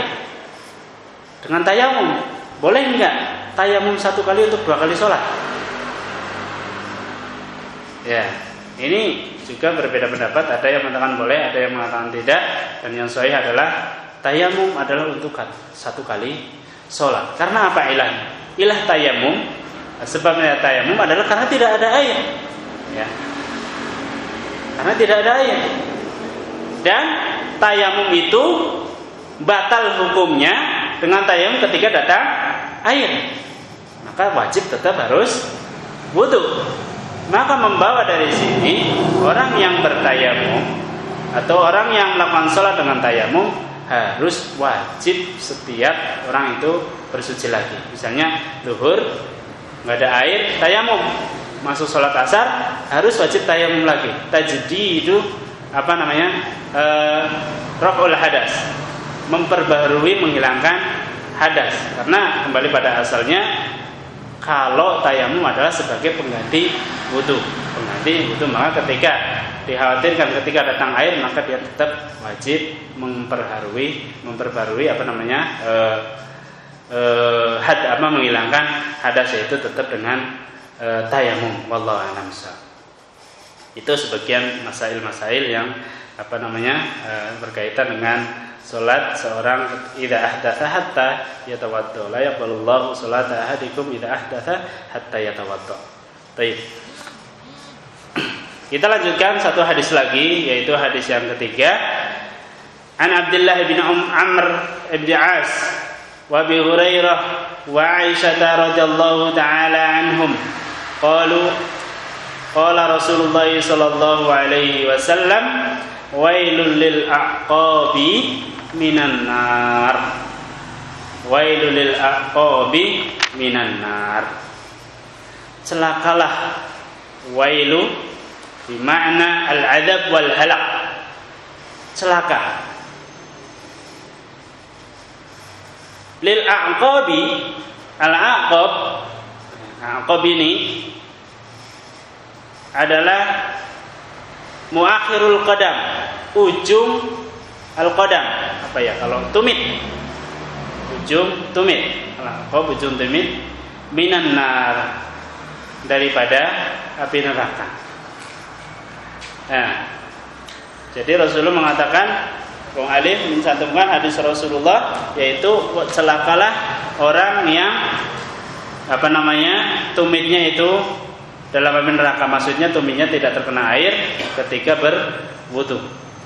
dengan tayamum boleh nggak tayamum satu kali untuk dua kali sholat? Ya, ini juga berbeda pendapat. Ada yang mengatakan boleh, ada yang mengatakan tidak. Dan yang sahih adalah tayamum adalah untuk satu kali sholat. Karena apa ilahnya? Ilah tayamum sebabnya tayamum adalah karena tidak ada air. Ya. Karena tidak ada air. Dan tayamum itu batal hukumnya dengan tayamum ketika datang air. Maka wajib tetap harus wudhu. Maka membawa dari sini orang yang bertayamum atau orang yang melakukan sholat dengan tayamum harus wajib setiap orang itu bersuci lagi. Misalnya duhur nggak ada air, tayamum masuk sholat asar harus wajib tayamum lagi. Tajdi itu apa namanya e, roful hadas. Memperbarui menghilangkan hadas. Karena kembali pada asalnya kalau tayamum adalah sebagai pengganti wudhu pengganti wudhu maka ketika dikhawatirkan ketika datang air maka dia tetap wajib memperharui memperbarui apa namanya eh, eh, had apa menghilangkan hadas itu tetap dengan eh, tayamum wallahu a'lam itu sebagian masail-masail yang apa namanya eh, berkaitan dengan Salat seorang idza ahdatsa hatta yatawaddo. La yaqbalullahu salata ahadikum idza ahdatsa hatta yatawaddo. Baik. Kita lanjutkan satu hadis lagi yaitu hadis yang ketiga. An Abdullah bin Um Amr bin As wa Abi Hurairah wa Aisyah radhiyallahu taala anhum qalu qala Rasulullah sallallahu alaihi wasallam wailul lil aqabi minan nar wailul lil aqabi minan nar celakalah wailu di makna al adab wal halak celaka lil aqabi al aqab aqab ini adalah muakhirul qadam ujung al qadam apa ya? Kalau tumit. Ujung tumit. Kalau ujung tumit. Minan daripada api neraka. Nah jadi Rasulullah mengatakan Bung Alif mencantumkan hadis Rasulullah yaitu celakalah orang yang apa namanya? Tumitnya itu dalam api neraka. Maksudnya tumitnya tidak terkena air ketika berwudu.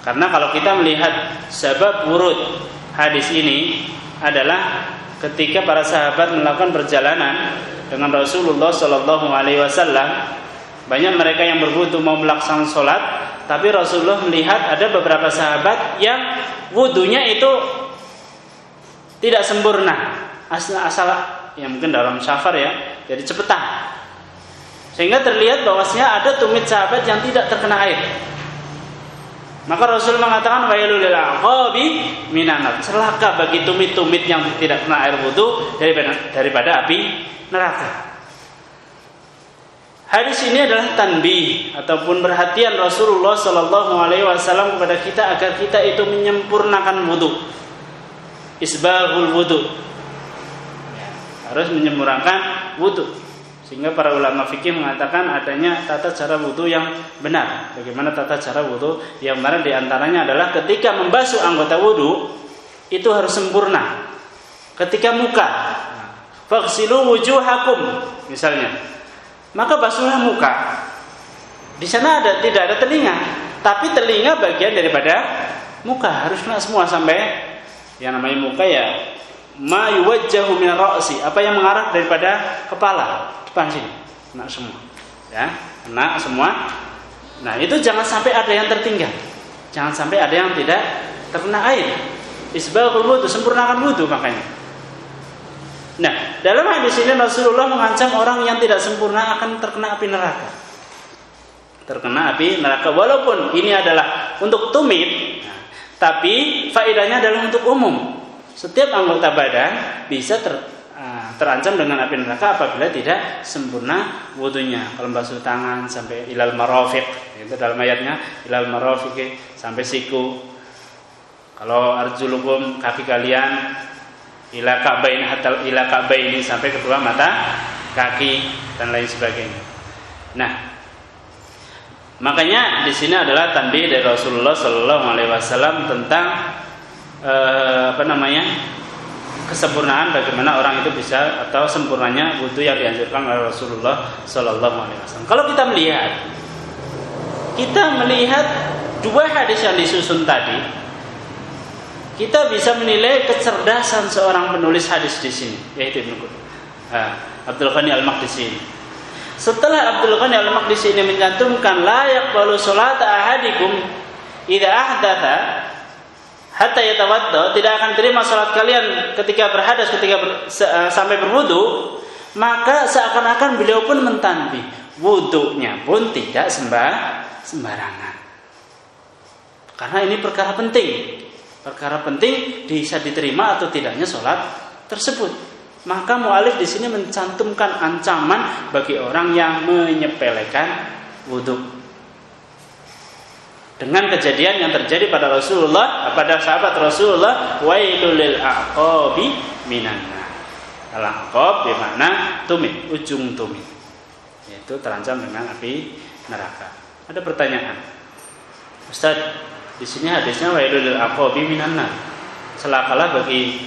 Karena kalau kita melihat sebab wurud hadis ini adalah ketika para sahabat melakukan perjalanan dengan Rasulullah Shallallahu Alaihi Wasallam, banyak mereka yang berwudu mau melaksanakan sholat, tapi Rasulullah melihat ada beberapa sahabat yang wudhunya itu tidak sempurna, asal, asal ya mungkin dalam safar ya, jadi cepetan. Sehingga terlihat bahwasanya ada tumit sahabat yang tidak terkena air. Maka Rasul mengatakan wailul lil aqabi minan Celaka bagi tumit-tumit yang tidak kena air wudu daripada daripada api neraka. Hadis ini adalah tanbih ataupun perhatian Rasulullah Wasallam kepada kita agar kita itu menyempurnakan wudhu, isbahul wudhu, harus menyempurnakan wudhu. Sehingga para ulama fikih mengatakan adanya tata cara wudhu yang benar. Bagaimana tata cara wudhu yang benar di antaranya adalah ketika membasuh anggota wudhu itu harus sempurna. Ketika muka, faksilu wujuhakum misalnya maka basuhlah muka. Di sana ada tidak ada telinga, tapi telinga bagian daripada muka harus semua sampai yang namanya muka ya ma yuwajjahu ra'si, apa yang mengarah daripada kepala depan sini, kena semua. Ya, kena semua. Nah, itu jangan sampai ada yang tertinggal. Jangan sampai ada yang tidak terkena air. Isbahul wudu, sempurnakan wudu makanya. Nah, dalam hadis ini Rasulullah mengancam orang yang tidak sempurna akan terkena api neraka. Terkena api neraka walaupun ini adalah untuk tumit, tapi faedahnya adalah untuk umum. Setiap anggota badan bisa ter, ah, terancam dengan api neraka apabila tidak sempurna wudhunya. Kalau basuh tangan sampai ilal marafiq, itu dalam ayatnya ilal marafiq sampai siku. Kalau arjulukum kaki kalian ila ka'bain hatta ila ka'baini sampai kedua mata kaki dan lain sebagainya. Nah, makanya di sini adalah tanbih dari Rasulullah Shallallahu Alaihi Wasallam tentang eh, apa namanya kesempurnaan bagaimana orang itu bisa atau sempurnanya wudhu yang dianjurkan oleh Rasulullah Shallallahu Alaihi Wasallam. Kalau kita melihat, kita melihat dua hadis yang disusun tadi kita bisa menilai kecerdasan seorang penulis hadis di sini, yaitu Ibnu uh, Abdul Ghani Al-Maqdisi. Setelah Abdul Ghani Al-Maqdisi ini mencantumkan layak balu salat ahadikum idza ahdatha hatta yatawadda, tidak akan terima salat kalian ketika berhadas ketika ber, uh, sampai berwudu, maka seakan-akan beliau pun mentanbih wudunya pun tidak sembah sembarangan. Karena ini perkara penting perkara penting bisa diterima atau tidaknya sholat tersebut. Maka mu'alif di sini mencantumkan ancaman bagi orang yang menyepelekan wudhu. Dengan kejadian yang terjadi pada Rasulullah, pada sahabat Rasulullah, wailul lil aqabi minan Al-aqab di mana tumit, ujung tumit. Yaitu terancam dengan api neraka. Ada pertanyaan. Ustaz, di sini hadisnya wailul aqabi minan nar. Celakalah bagi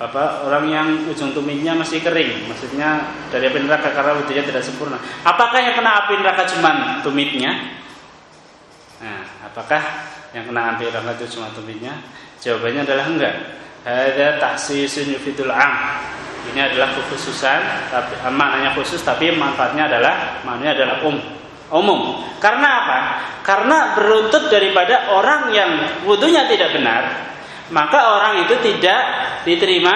apa orang yang ujung tumitnya masih kering, maksudnya dari api neraka karena wudhunya tidak sempurna. Apakah yang kena api neraka cuma tumitnya? Nah, apakah yang kena api neraka itu cuma tumitnya? Jawabannya adalah enggak. Ada taksisun yufidul am. Ini adalah kekhususan, tapi maknanya khusus tapi manfaatnya adalah maknanya adalah um umum. Karena apa? Karena beruntut daripada orang yang wudhunya tidak benar, maka orang itu tidak diterima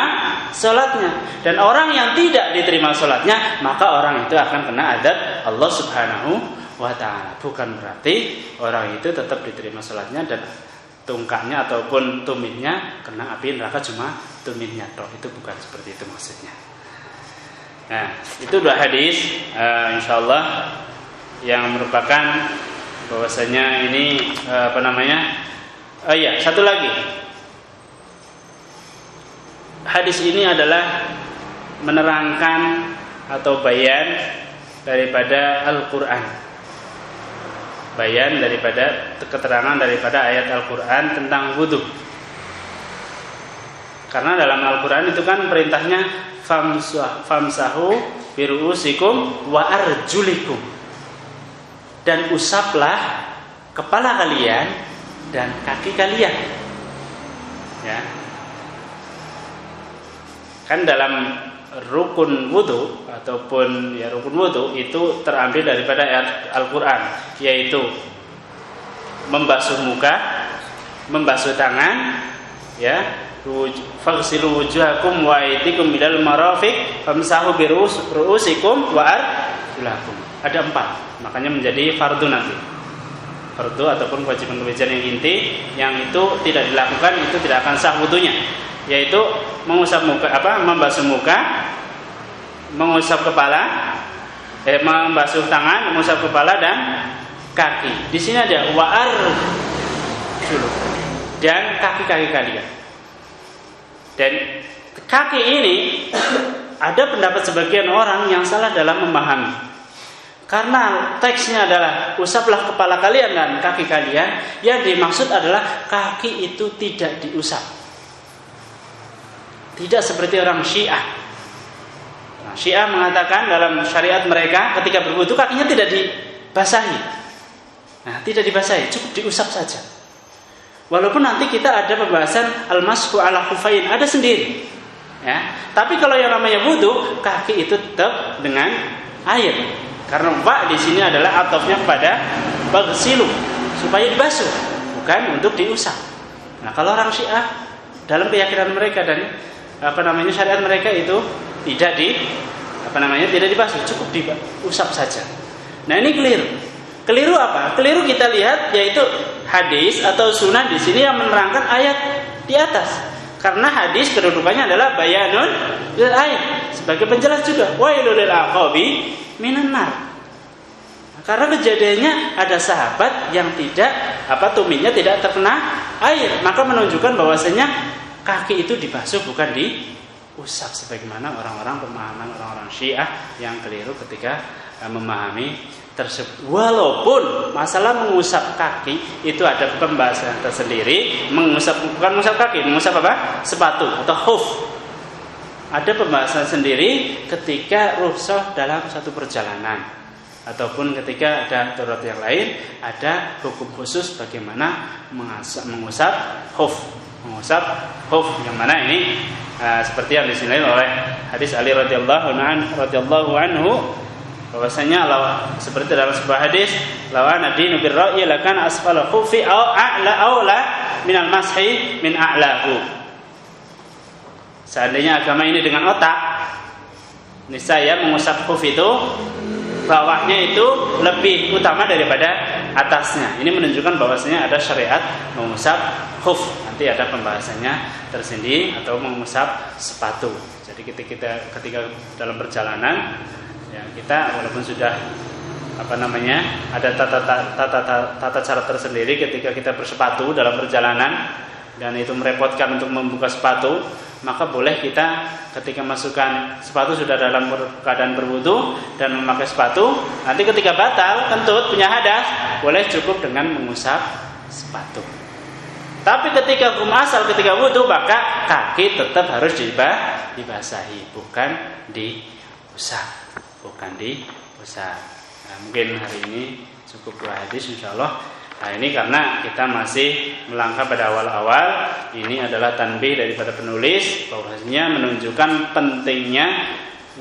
sholatnya. Dan orang yang tidak diterima sholatnya, maka orang itu akan kena adat Allah Subhanahu wa Ta'ala. Bukan berarti orang itu tetap diterima sholatnya dan tungkaknya ataupun tumitnya kena api neraka cuma tumitnya toh itu bukan seperti itu maksudnya. Nah, itu dua hadis uh, insyaallah yang merupakan bahwasanya ini eh, apa namanya? Oh iya, satu lagi. Hadis ini adalah menerangkan atau bayan daripada Al-Qur'an. Bayan daripada keterangan daripada ayat Al-Qur'an tentang wudhu. Karena dalam Al-Qur'an itu kan perintahnya famsahu biruusikum wa arjulikum dan usaplah kepala kalian dan kaki kalian. Ya. Kan dalam rukun wudhu ataupun ya rukun wudhu itu terambil daripada ayat Al-Quran yaitu membasuh muka, membasuh tangan, ya, fagsilu wujuhakum wa aydikum minal marafiq famsahu bi ru'usikum wa arjulakum ada empat, makanya menjadi fardu nanti. Fardu ataupun kewajiban-kewajiban yang inti yang itu tidak dilakukan itu tidak akan sah wudhunya, yaitu mengusap muka apa membasuh muka, mengusap kepala, eh, membasuh tangan, mengusap kepala dan kaki. Di sini ada waar dan kaki-kaki kalian. Dan kaki ini ada pendapat sebagian orang yang salah dalam memahami. Karena teksnya adalah usaplah kepala kalian dan kaki kalian, yang dimaksud adalah kaki itu tidak diusap. Tidak seperti orang Syiah. Syiah mengatakan dalam syariat mereka ketika berwudu kakinya tidak dibasahi. Nah, tidak dibasahi, cukup diusap saja. Walaupun nanti kita ada pembahasan al-masku ala kufain ada sendiri. Ya. Tapi kalau yang namanya wudhu, kaki itu tetap dengan air. Karena pak di sini adalah atofnya pada bagsilu supaya dibasuh, bukan untuk diusap. Nah, kalau orang Syiah dalam keyakinan mereka dan apa namanya syariat mereka itu tidak di apa namanya tidak dibasuh, cukup diusap saja. Nah, ini keliru. Keliru apa? Keliru kita lihat yaitu hadis atau sunnah di sini yang menerangkan ayat di atas. Karena hadis kedudukannya adalah bayanun lil ayat sebagai penjelas juga. Wailul lil aqabi minan nar. Karena kejadiannya ada sahabat yang tidak apa tuminya tidak terkena air, maka menunjukkan bahwasanya kaki itu dibasuh bukan diusap sebagaimana orang-orang pemahaman orang-orang Syiah yang keliru ketika eh, memahami tersebut. Walaupun masalah mengusap kaki itu ada pembahasan tersendiri, mengusap bukan mengusap kaki, mengusap apa? Sepatu atau hoof. Ada pembahasan sendiri ketika rusuh dalam satu perjalanan ataupun ketika ada darurat yang lain ada hukum khusus bagaimana mengusap hoof mengusap hoof yang mana ini uh, seperti yang disinilai oleh hadis Ali radhiyallahu anhu bahwasanya lawan seperti dalam sebuah hadis lawan nadinu birra'i lakan asfal khufi au a'la aula minal mashi min a'lahu. Seandainya agama ini dengan otak niscaya mengusap khuf itu bawahnya itu lebih utama daripada atasnya. Ini menunjukkan bahwasanya ada syariat mengusap khuf. Nanti ada pembahasannya tersendiri atau mengusap sepatu. Jadi ketika kita ketika dalam perjalanan ya kita walaupun sudah apa namanya ada tata tata tata, tata cara tersendiri ketika kita bersepatu dalam perjalanan dan itu merepotkan untuk membuka sepatu maka boleh kita ketika masukkan sepatu sudah dalam keadaan berwudu dan memakai sepatu nanti ketika batal kentut punya hadas boleh cukup dengan mengusap sepatu tapi ketika asal ketika wudhu maka kaki tetap harus dibasahi bukan diusap bukan di pusat. Nah, mungkin hari ini cukup dua hadis insya Allah. Nah ini karena kita masih melangkah pada awal-awal Ini adalah tanbih daripada penulis Bahwasanya menunjukkan pentingnya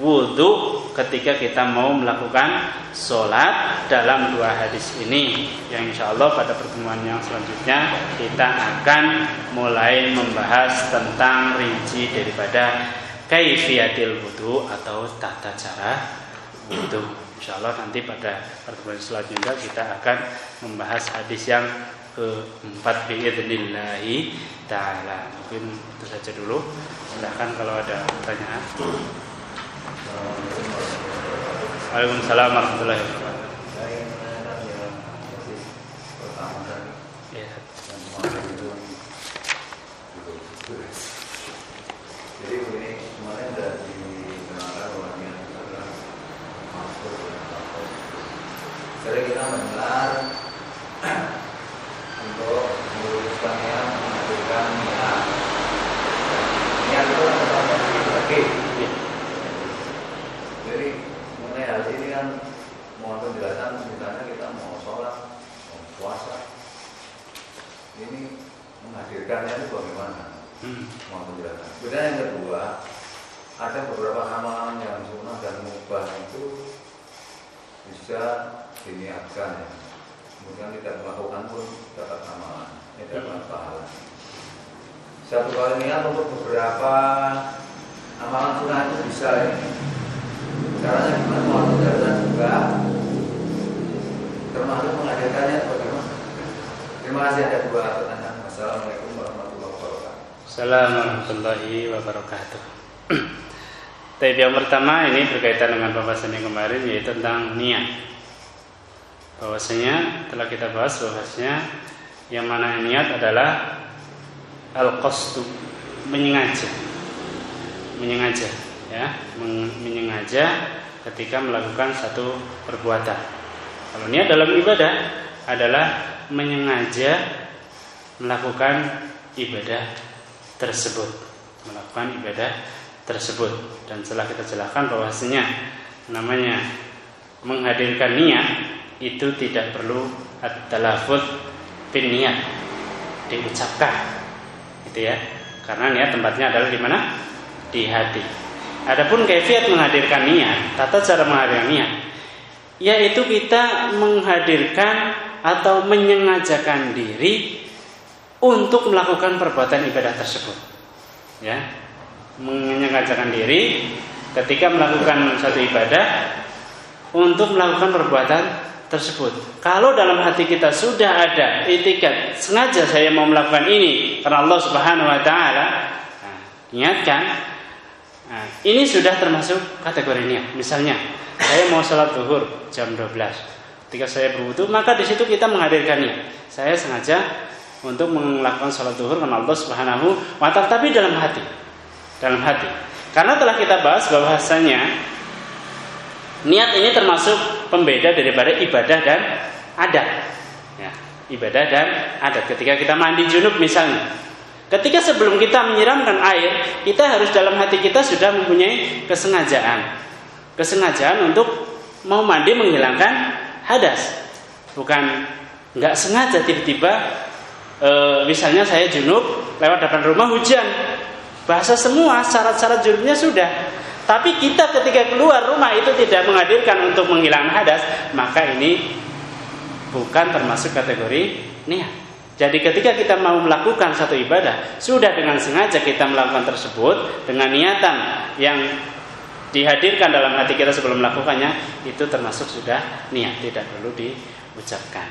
wudhu ketika kita mau melakukan sholat dalam dua hadis ini yang insya Allah pada pertemuan yang selanjutnya kita akan mulai membahas tentang rinci daripada kaifiyatil wudhu atau tata cara itu insya Allah nanti pada pertemuan selanjutnya kita akan membahas hadis yang keempat biidnillahi taala. Mungkin itu saja dulu. Silahkan kalau ada pertanyaan. Waalaikumsalam warahmatullahi wabarakatuh. Jadi kita mendengar untuk meluruskannya mengajukan niat. Niat itu kan pertama dibagi. Jadi mengenai hal ini kan mohon penjelasan misalnya kita mau sholat, mau puasa. Ini menghadirkannya itu bagaimana? Hmm. Mohon penjelasan. Kemudian yang kedua, ada beberapa amalan yang sunnah dan mubah itu bisa diniatkan ya. Kemudian tidak melakukan pun dapat amalan, ini dapat pahala. Satu kali niat untuk beberapa amalan sunnah itu bisa ya. Caranya gimana mau juga termasuk menghadirkannya bagaimana? Terima kasih ada dua pertanyaan. Wassalamualaikum warahmatullahi wabarakatuh. Assalamualaikum warahmatullahi wabarakatuh. Tapi yang pertama ini berkaitan dengan pembahasan yang kemarin yaitu tentang niat. Bahwasanya telah kita bahas bahwasanya yang mana niat adalah al-qasdu menyengaja. Menyengaja ya, menyengaja ketika melakukan satu perbuatan. Kalau niat dalam ibadah adalah menyengaja melakukan ibadah tersebut, melakukan ibadah tersebut dan setelah kita jelaskan bahwasanya namanya menghadirkan niat itu tidak perlu at-talafuz bin niat. Diucapkan gitu ya. Karena niat tempatnya adalah di mana? Di hati. Adapun kaifiat menghadirkan niat tata cara menghadirkan niat yaitu kita menghadirkan atau menyengajakan diri untuk melakukan perbuatan ibadah tersebut ya menyengajakan diri ketika melakukan satu ibadah untuk melakukan perbuatan tersebut. Kalau dalam hati kita sudah ada etikat sengaja saya mau melakukan ini karena Allah Subhanahu wa taala, nah, nah, ini sudah termasuk kategori niat. Misalnya, saya mau sholat zuhur jam 12. Ketika saya berwudu, maka di situ kita menghadirkan niat. Saya sengaja untuk melakukan sholat zuhur karena Allah Subhanahu wa taala tapi dalam hati dalam hati. Karena telah kita bahas bahwasanya niat ini termasuk pembeda daripada ibadah dan adat. Ya, ibadah dan adat. Ketika kita mandi junub misalnya, ketika sebelum kita menyiramkan air, kita harus dalam hati kita sudah mempunyai kesengajaan, kesengajaan untuk mau mandi menghilangkan hadas, bukan nggak sengaja tiba-tiba e, misalnya saya junub lewat depan rumah hujan Bahasa semua syarat-syarat junubnya sudah. Tapi kita ketika keluar rumah itu tidak menghadirkan untuk menghilangkan hadas, maka ini bukan termasuk kategori niat. Jadi ketika kita mau melakukan satu ibadah, sudah dengan sengaja kita melakukan tersebut dengan niatan yang dihadirkan dalam hati kita sebelum melakukannya, itu termasuk sudah niat, tidak perlu diucapkan.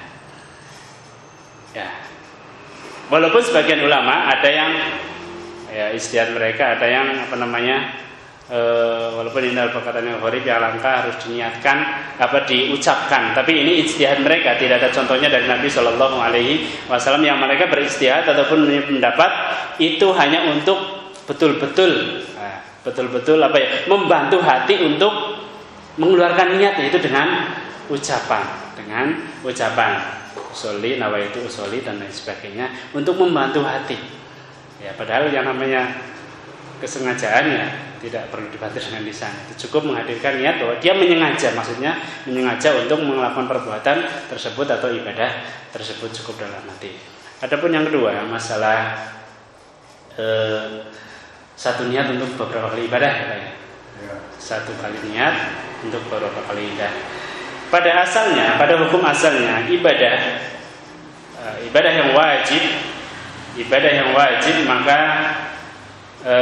Ya. Walaupun sebagian ulama ada yang ya istihad mereka ada yang apa namanya e, walaupun ini adalah perkataan yang gharib yang langka harus diniatkan apa diucapkan. Tapi ini istihad mereka tidak ada contohnya dari Nabi Shallallahu Alaihi Wasallam yang mereka beristihad ataupun pendapat itu hanya untuk betul-betul nah, betul-betul apa ya membantu hati untuk mengeluarkan niat itu dengan ucapan dengan ucapan usoli nawaitu usoli dan lain sebagainya untuk membantu hati Ya, padahal yang namanya kesengajaan ya tidak perlu dibantu dengan lisan. Itu cukup menghadirkan niat bahwa dia menyengaja, maksudnya menyengaja untuk melakukan perbuatan tersebut atau ibadah tersebut cukup dalam hati. Adapun yang kedua masalah eh, satu niat untuk beberapa kali ibadah ya, ya. Satu kali niat untuk beberapa kali ibadah. Pada asalnya, pada hukum asalnya ibadah eh, ibadah yang wajib ibadah yang wajib maka e,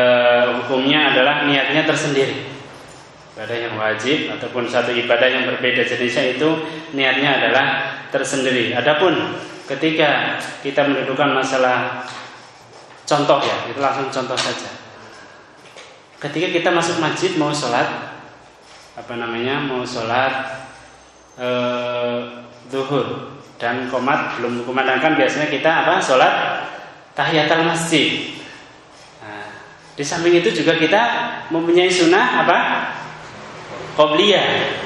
hukumnya adalah niatnya tersendiri. Ibadah yang wajib ataupun satu ibadah yang berbeda jenisnya itu niatnya adalah tersendiri. Adapun ketika kita mendudukan masalah contoh ya, itu langsung contoh saja. Ketika kita masuk masjid mau sholat apa namanya mau sholat e, duhur dan komat belum kumandangkan biasanya kita apa sholat tahiyatul masjid. Nah, di samping itu juga kita mempunyai sunnah apa? Qobliyah.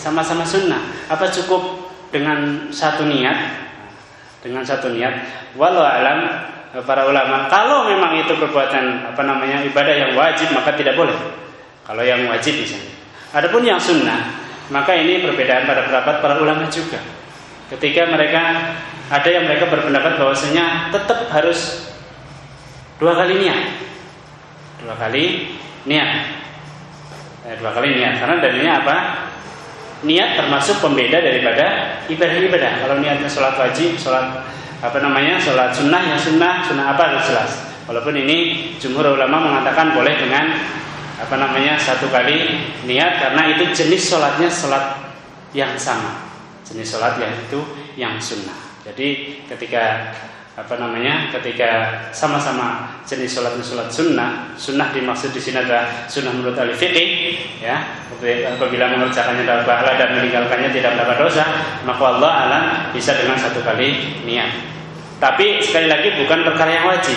Sama-sama sunnah. Apa cukup dengan satu niat? Dengan satu niat. Walau alam para ulama, kalau memang itu perbuatan apa namanya ibadah yang wajib maka tidak boleh. Kalau yang wajib misalnya. Adapun yang sunnah, maka ini perbedaan pada pendapat para ulama juga. Ketika mereka ada yang mereka berpendapat bahwasanya tetap harus dua kali niat. Dua kali niat. Eh, dua kali niat. Karena dalilnya apa? Niat termasuk pembeda daripada ibadah-ibadah. Kalau niatnya sholat wajib, sholat apa namanya, sholat sunnah yang sunnah, sunnah apa harus jelas. Walaupun ini jumhur ulama mengatakan boleh dengan apa namanya satu kali niat karena itu jenis sholatnya sholat yang sama jenis sholat yang itu yang sunnah. Jadi ketika apa namanya ketika sama-sama jenis sholat sholat sunnah sunnah dimaksud di sini adalah sunnah menurut ahli fikih ya apabila mengerjakannya dapat pahala dan meninggalkannya tidak mendapat dosa maka Allah alam bisa dengan satu kali niat. Tapi sekali lagi bukan perkara yang wajib.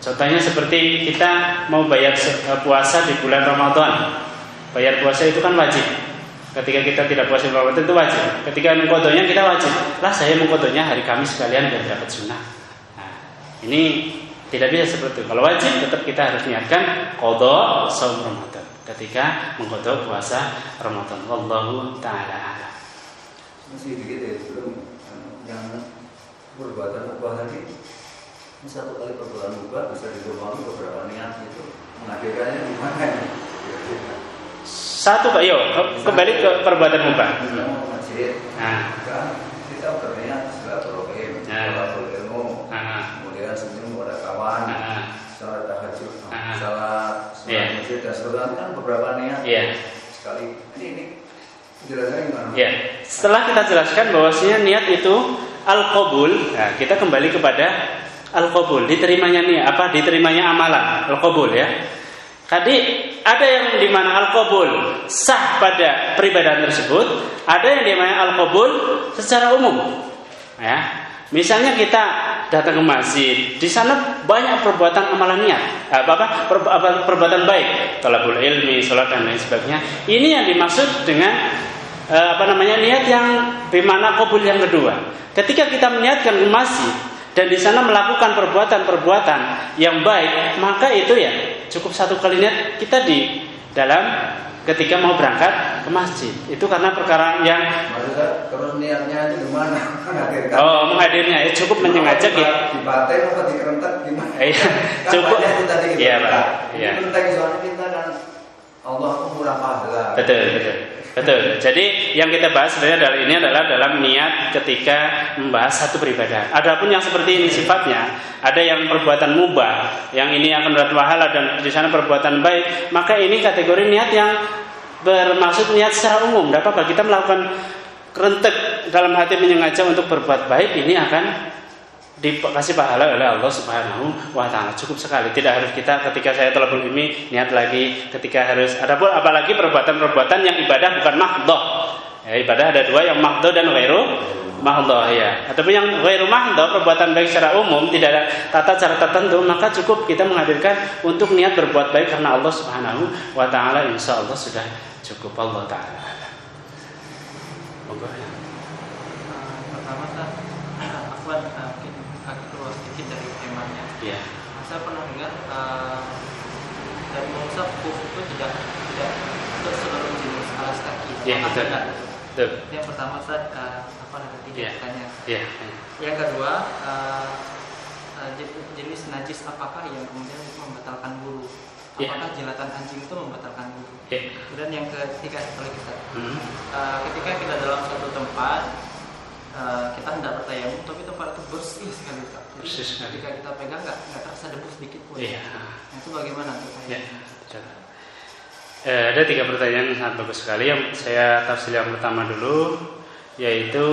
Contohnya seperti kita mau bayar puasa di bulan Ramadan. Bayar puasa itu kan wajib Ketika kita tidak puasa Ramadan itu wajib. Ketika mengkodonya kita wajib. Lah saya mengkodonya hari Kamis sekalian biar dapat sunnah. Nah, ini tidak bisa seperti itu. Kalau wajib tetap kita harus niatkan kodo saum Ramadan. Ketika mengkodok puasa Ramadan. Wallahu taala alam. Masih dikit ya belum yang perbuatan ubah tadi satu kali perbuatan ubah bisa dibohongi beberapa niat itu menghadirkannya gimana ya? Satu Pak, yuk kembali ke perbuatan mubah. Nah, kita berniat silaturahim, silatul ilmu, kemudian senyum kepada kawan, salat tahajud, salat, salat masjid dan sebagainya kan beberapa niat. Iya. Sekali ini ini jelasnya gimana? Iya. Setelah kita jelaskan bahwasanya niat itu al-qabul, nah, kita kembali kepada al-qabul, diterimanya niat apa? Diterimanya amalan, al-qabul ya. Tadi ada yang di mana al-qabul sah pada peribadahan tersebut, ada yang di mana al-qabul secara umum. Ya. Misalnya kita datang ke masjid, di sana banyak perbuatan amalan niat, apa apa perbuatan baik, talabul ilmi, sholat dan lain sebagainya. Ini yang dimaksud dengan eh, apa namanya niat yang di mana qabul yang kedua. Ketika kita meniatkan ke masjid, dan di sana melakukan perbuatan-perbuatan yang baik, maka itu ya cukup satu kali niat kita di dalam ketika mau berangkat ke masjid. Itu karena perkara yang Maksudnya niatnya gimana? Oh, menghadirnya ya cukup menyengaja gitu. Di batai atau di kerentak gimana? Iya, Kan cukup. Iya, Pak. Ini Iya. kerentak soalnya kita kan Allah pahala. Betul, betul. Betul. Jadi yang kita bahas sebenarnya adalah ini adalah dalam niat ketika membahas satu peribadahan. Adapun yang seperti ini sifatnya, ada yang perbuatan mubah, yang ini akan mendapat pahala dan di sana perbuatan baik, maka ini kategori niat yang bermaksud niat secara umum. Apa-apa kita melakukan kerentek dalam hati menyengaja untuk berbuat baik, ini akan dikasih pahala oleh Allah Subhanahu wa taala. Cukup sekali. Tidak harus kita ketika saya telah ini niat lagi ketika harus adapun apalagi perbuatan-perbuatan yang ibadah bukan mahdhah. Ya, ibadah ada dua yang mahdhah dan ghairu mahdhah ya. Ataupun yang ghairu mahdhah perbuatan baik secara umum tidak ada tata cara tertentu maka cukup kita menghadirkan untuk niat berbuat baik karena Allah Subhanahu wa taala insya Allah sudah cukup Allah taala. Monggo ya. pertama kan Afwan uh, mungkin agak keluar sedikit dari temanya Iya. saya pernah dengar uh, dari mengusap kuf itu tidak tidak untuk seluruh jenis alas kaki Iya, betul. yang pertama Ustaz uh, apa ada tiga Iya. pertanyaan Iya. yang kedua uh, uh, je- jenis najis apakah yang kemudian itu membatalkan wudhu Iya. apakah jilatan anjing itu membatalkan wudhu Iya. kemudian yang ketiga oleh kita Hmm. Uh, ketika kita dalam suatu tempat uh, kita hendak bertayamum tapi tempat itu bersih sekali Pak. Bersih sekali. ketika kita pegang nggak nggak terasa debu sedikit pun Iya. nah, itu bagaimana untuk saya Ya, coba. Eh, ada tiga pertanyaan yang sangat bagus sekali. Yang saya tafsir yang pertama dulu, yaitu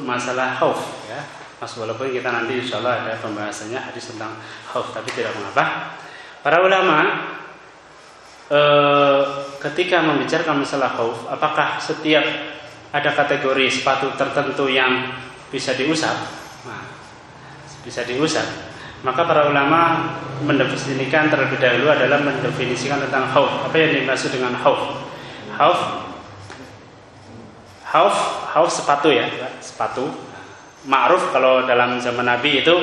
masalah khauf. Ya, mas walaupun kita nanti insya Allah ada pembahasannya hadis tentang khauf, tapi tidak mengapa. Para ulama eh, ketika membicarakan masalah khauf, apakah setiap ada kategori sepatu tertentu yang bisa diusap? Nah, bisa diusap. Maka para ulama mendefinisikan terlebih dahulu adalah mendefinisikan tentang khauf. Apa yang dimaksud dengan khauf? Khauf Khauf, khauf sepatu ya, sepatu. Ma'ruf kalau dalam zaman Nabi itu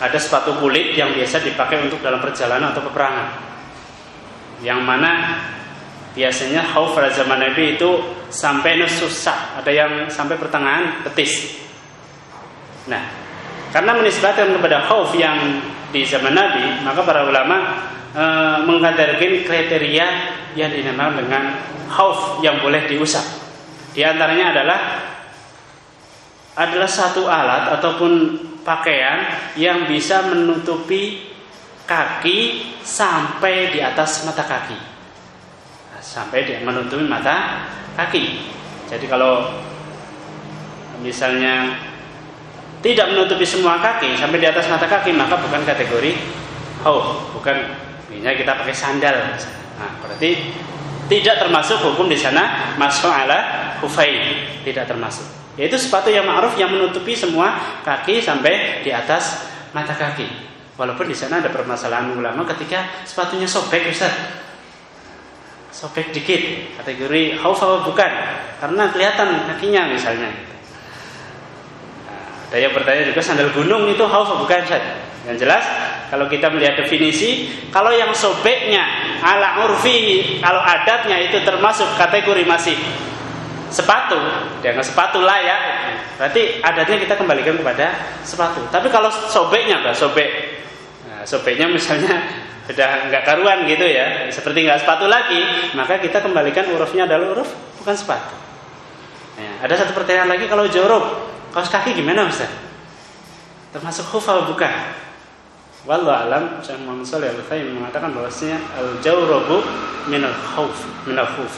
ada sepatu kulit yang biasa dipakai untuk dalam perjalanan atau peperangan. Yang mana biasanya khauf pada zaman Nabi itu sampai nususah, ada yang sampai pertengahan betis. Nah, karena menisbatkan kepada khauf yang di zaman Nabi, maka para ulama e, mengkategorikan kriteria yang dinamakan dengan khauf yang boleh diusap. Di antaranya adalah adalah satu alat ataupun pakaian yang bisa menutupi kaki sampai di atas mata kaki. Sampai di menutupi mata kaki. Jadi kalau misalnya tidak menutupi semua kaki sampai di atas mata kaki maka bukan kategori hauf, bukan misalnya kita pakai sandal. Nah, berarti tidak termasuk hukum di sana masuk ala hufai, tidak termasuk. Yaitu sepatu yang ma'ruf yang menutupi semua kaki sampai di atas mata kaki. Walaupun di sana ada permasalahan ulama ketika sepatunya sobek Ustaz. Sobek dikit, kategori hauf bukan? Karena kelihatan kakinya misalnya. Nah, ada yang bertanya juga sandal gunung itu hauf bukan Ustaz? Yang jelas kalau kita melihat definisi, kalau yang sobeknya ala urfi, kalau adatnya itu termasuk kategori masih sepatu, dianggap sepatu layak, berarti adatnya kita kembalikan kepada sepatu. Tapi kalau sobeknya sobek, nah, sobeknya misalnya sudah nggak karuan gitu ya, seperti nggak sepatu lagi, maka kita kembalikan urufnya adalah uruf bukan sepatu. Ya, ada satu pertanyaan lagi kalau jorok, kaos kaki gimana Ustaz? Termasuk khufal bukan? Wallahu alam Syekh Muhammad Shalih Al Utsaimin mengatakan bahwasanya al jawrabu min al khauf min al khauf.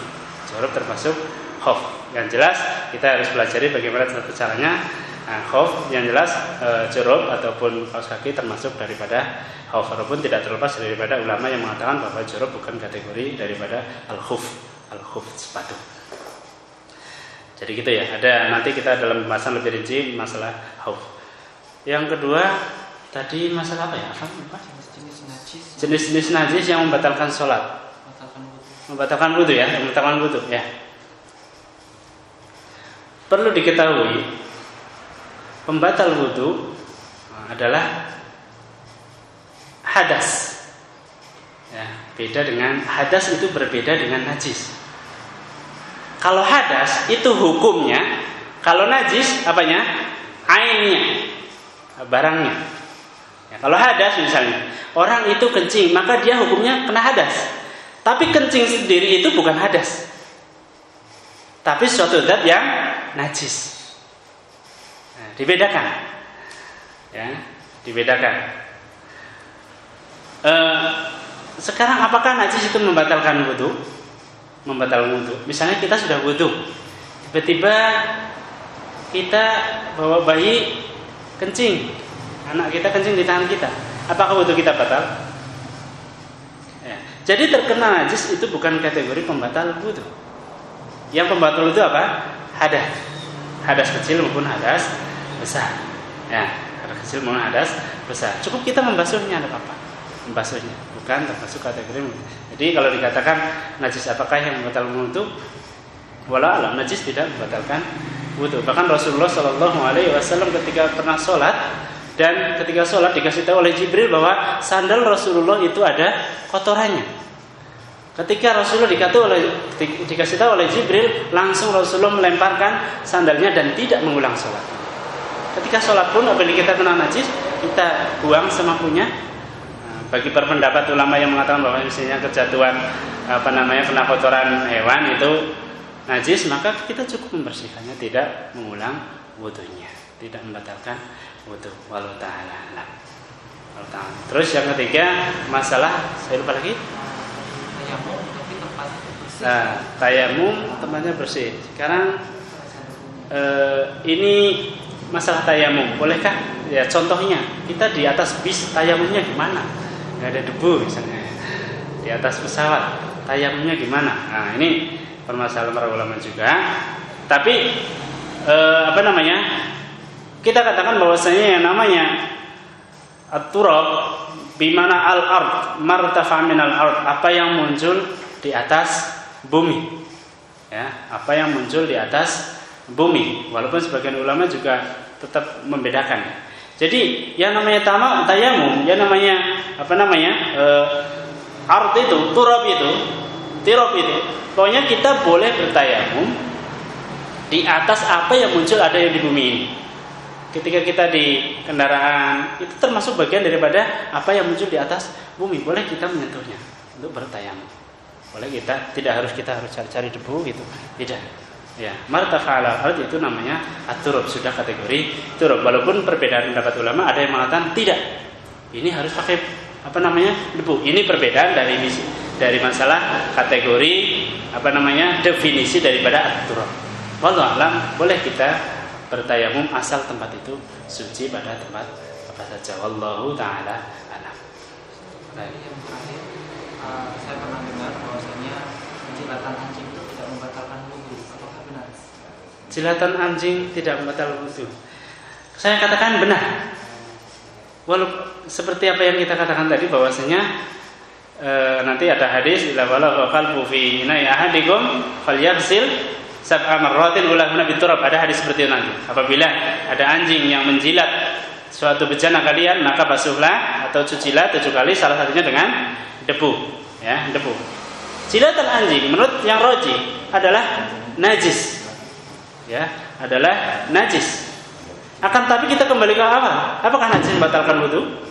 Jawrab termasuk khauf. Yang jelas kita harus pelajari bagaimana satu caranya nah, khauf yang jelas e, jawrab ataupun kaos kaki termasuk daripada khauf walaupun tidak terlepas daripada ulama yang mengatakan bahwa jawrab bukan kategori daripada al khuf al khuf sepatu. Jadi gitu ya. Ada nanti kita dalam pembahasan lebih rinci masalah khauf. Yang kedua Tadi masalah apa ya? Apa? Jenis-jenis najis. Jenis-jenis najis yang membatalkan sholat. Membatalkan wudhu ya, membatalkan wudhu ya. Perlu diketahui pembatal wudhu adalah hadas. Ya, beda dengan hadas itu berbeda dengan najis. Kalau hadas itu hukumnya, kalau najis apanya? Ainnya, barangnya. Ya, kalau hadas misalnya, orang itu kencing, maka dia hukumnya kena hadas. Tapi kencing sendiri itu bukan hadas. Tapi suatu zat yang najis. Dibedakan. Ya, dibedakan. E, sekarang apakah najis itu membatalkan wudhu? Membatalkan wudhu. Misalnya kita sudah wudhu, tiba-tiba kita bawa bayi kencing, Anak kita kencing di tangan kita. Apakah wudhu kita batal? Ya. Jadi terkena najis itu bukan kategori pembatal wudhu. Yang pembatal itu apa? Hadas. Hadas kecil maupun hadas besar. Ya, hadas kecil maupun hadas besar. Cukup kita membasuhnya ada apa-apa. Membasuhnya, bukan termasuk kategori. Jadi kalau dikatakan najis apakah yang membatalkan wudhu? Walau alam najis tidak membatalkan wudhu. Bahkan Rasulullah Shallallahu Alaihi Wasallam ketika pernah sholat dan ketika sholat dikasih tahu oleh Jibril bahwa sandal Rasulullah itu ada kotorannya. Ketika Rasulullah dikatakan oleh, dikasih tahu oleh Jibril, langsung Rasulullah melemparkan sandalnya dan tidak mengulang sholat. Ketika sholat pun apabila kita kena najis, kita buang semampunya. Bagi berpendapat ulama yang mengatakan bahwa misalnya kejatuhan apa namanya kena kotoran hewan itu najis, maka kita cukup membersihkannya, tidak mengulang wudhunya, tidak membatalkan wudhu. Walau ta'ala alam. Terus yang ketiga masalah saya lupa lagi. Nah tayamum tempatnya bersih. Sekarang eh, ini masalah tayamum. Bolehkah? Ya contohnya kita di atas bis tayamumnya gimana nggak ada debu misalnya. Di atas pesawat tayamumnya gimana nah ini permasalahan para ulama juga. Tapi eh, apa namanya? Kita katakan bahwasanya yang namanya at-turab bimana al-ard martafa min al-ard apa yang muncul di atas bumi. Ya apa yang muncul di atas bumi. Walaupun sebagian ulama juga tetap membedakan. Jadi yang namanya tama tayamum yang namanya apa namanya e, ard itu turab itu tirab itu pokoknya kita boleh bertayamum di atas apa yang muncul ada yang di bumi ini. Ketika kita di kendaraan itu termasuk bagian daripada apa yang muncul di atas bumi. Boleh kita menyentuhnya untuk bertayamum boleh kita tidak harus kita harus cari-cari debu gitu. Tidak ya martafa'ala ard itu namanya aturub sudah kategori turub walaupun perbedaan pendapat ulama ada yang mengatakan tidak ini harus pakai apa namanya debu ini perbedaan dari dari masalah kategori apa namanya definisi daripada aturub walau alam boleh kita bertayamum asal tempat itu suci pada tempat apa saja. Wallahu taala alam. Baik. Uh, saya pernah dengar bahwasanya anjing itu tidak membatalkan wudhu. Apakah benar? Jilatan anjing tidak membatalkan wudhu. Saya katakan benar. Walaupun seperti apa yang kita katakan tadi bahwasanya e, nanti ada hadis la wala qalbu fi ina'i ahadikum falyaghsil sab'a marratin ulahuna biturab. Ada hadis seperti itu nanti. Apabila ada anjing yang menjilat suatu bejana kalian, maka basuhlah atau cucilah tujuh kali salah satunya dengan debu, ya, debu. Jilatan anjing menurut yang roji adalah najis. Ya, adalah najis. Akan tapi kita kembali ke awal. Apakah najis membatalkan wudhu?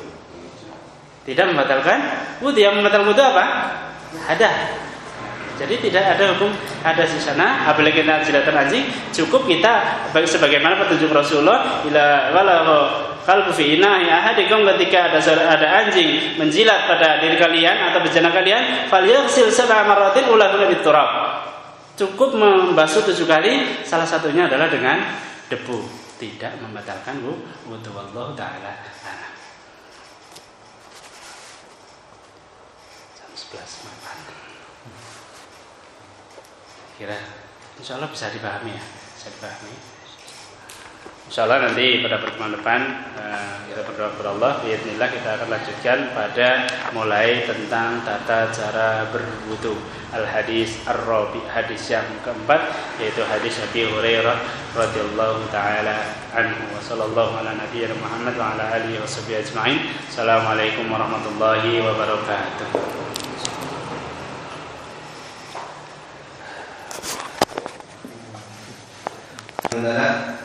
Tidak membatalkan wudhu. Yang membatalkan wudhu apa? Ada. Jadi tidak ada hukum ada di sana. Apalagi kita jilatan anjing, cukup kita sebagaimana petunjuk Rasulullah. Ila walau kalau fi inahi ahadikum ketika ada ada anjing menjilat pada diri kalian atau bejana kalian, falyaghsil sab'a marratin ulahuna biturab. Cukup membasuh tujuh kali, salah satunya adalah dengan debu tidak membatalkan wudhu Allah taala. Jam 11 makan. Kira insya Allah bisa dipahami ya, bisa dipahami. Insya Allah nanti pada pertemuan depan eh, kita berdoa kepada Allah. Bismillah kita akan lanjutkan pada mulai tentang tata cara berwudu. Al hadis ar rabi hadis yang keempat yaitu hadis Abi Hurairah radhiyallahu taala anhu wa sallallahu ala nabiyina Muhammad wa ala alihi wa sahbihi ajma'in. Assalamualaikum warahmatullahi wabarakatuh. Alhamdulillah.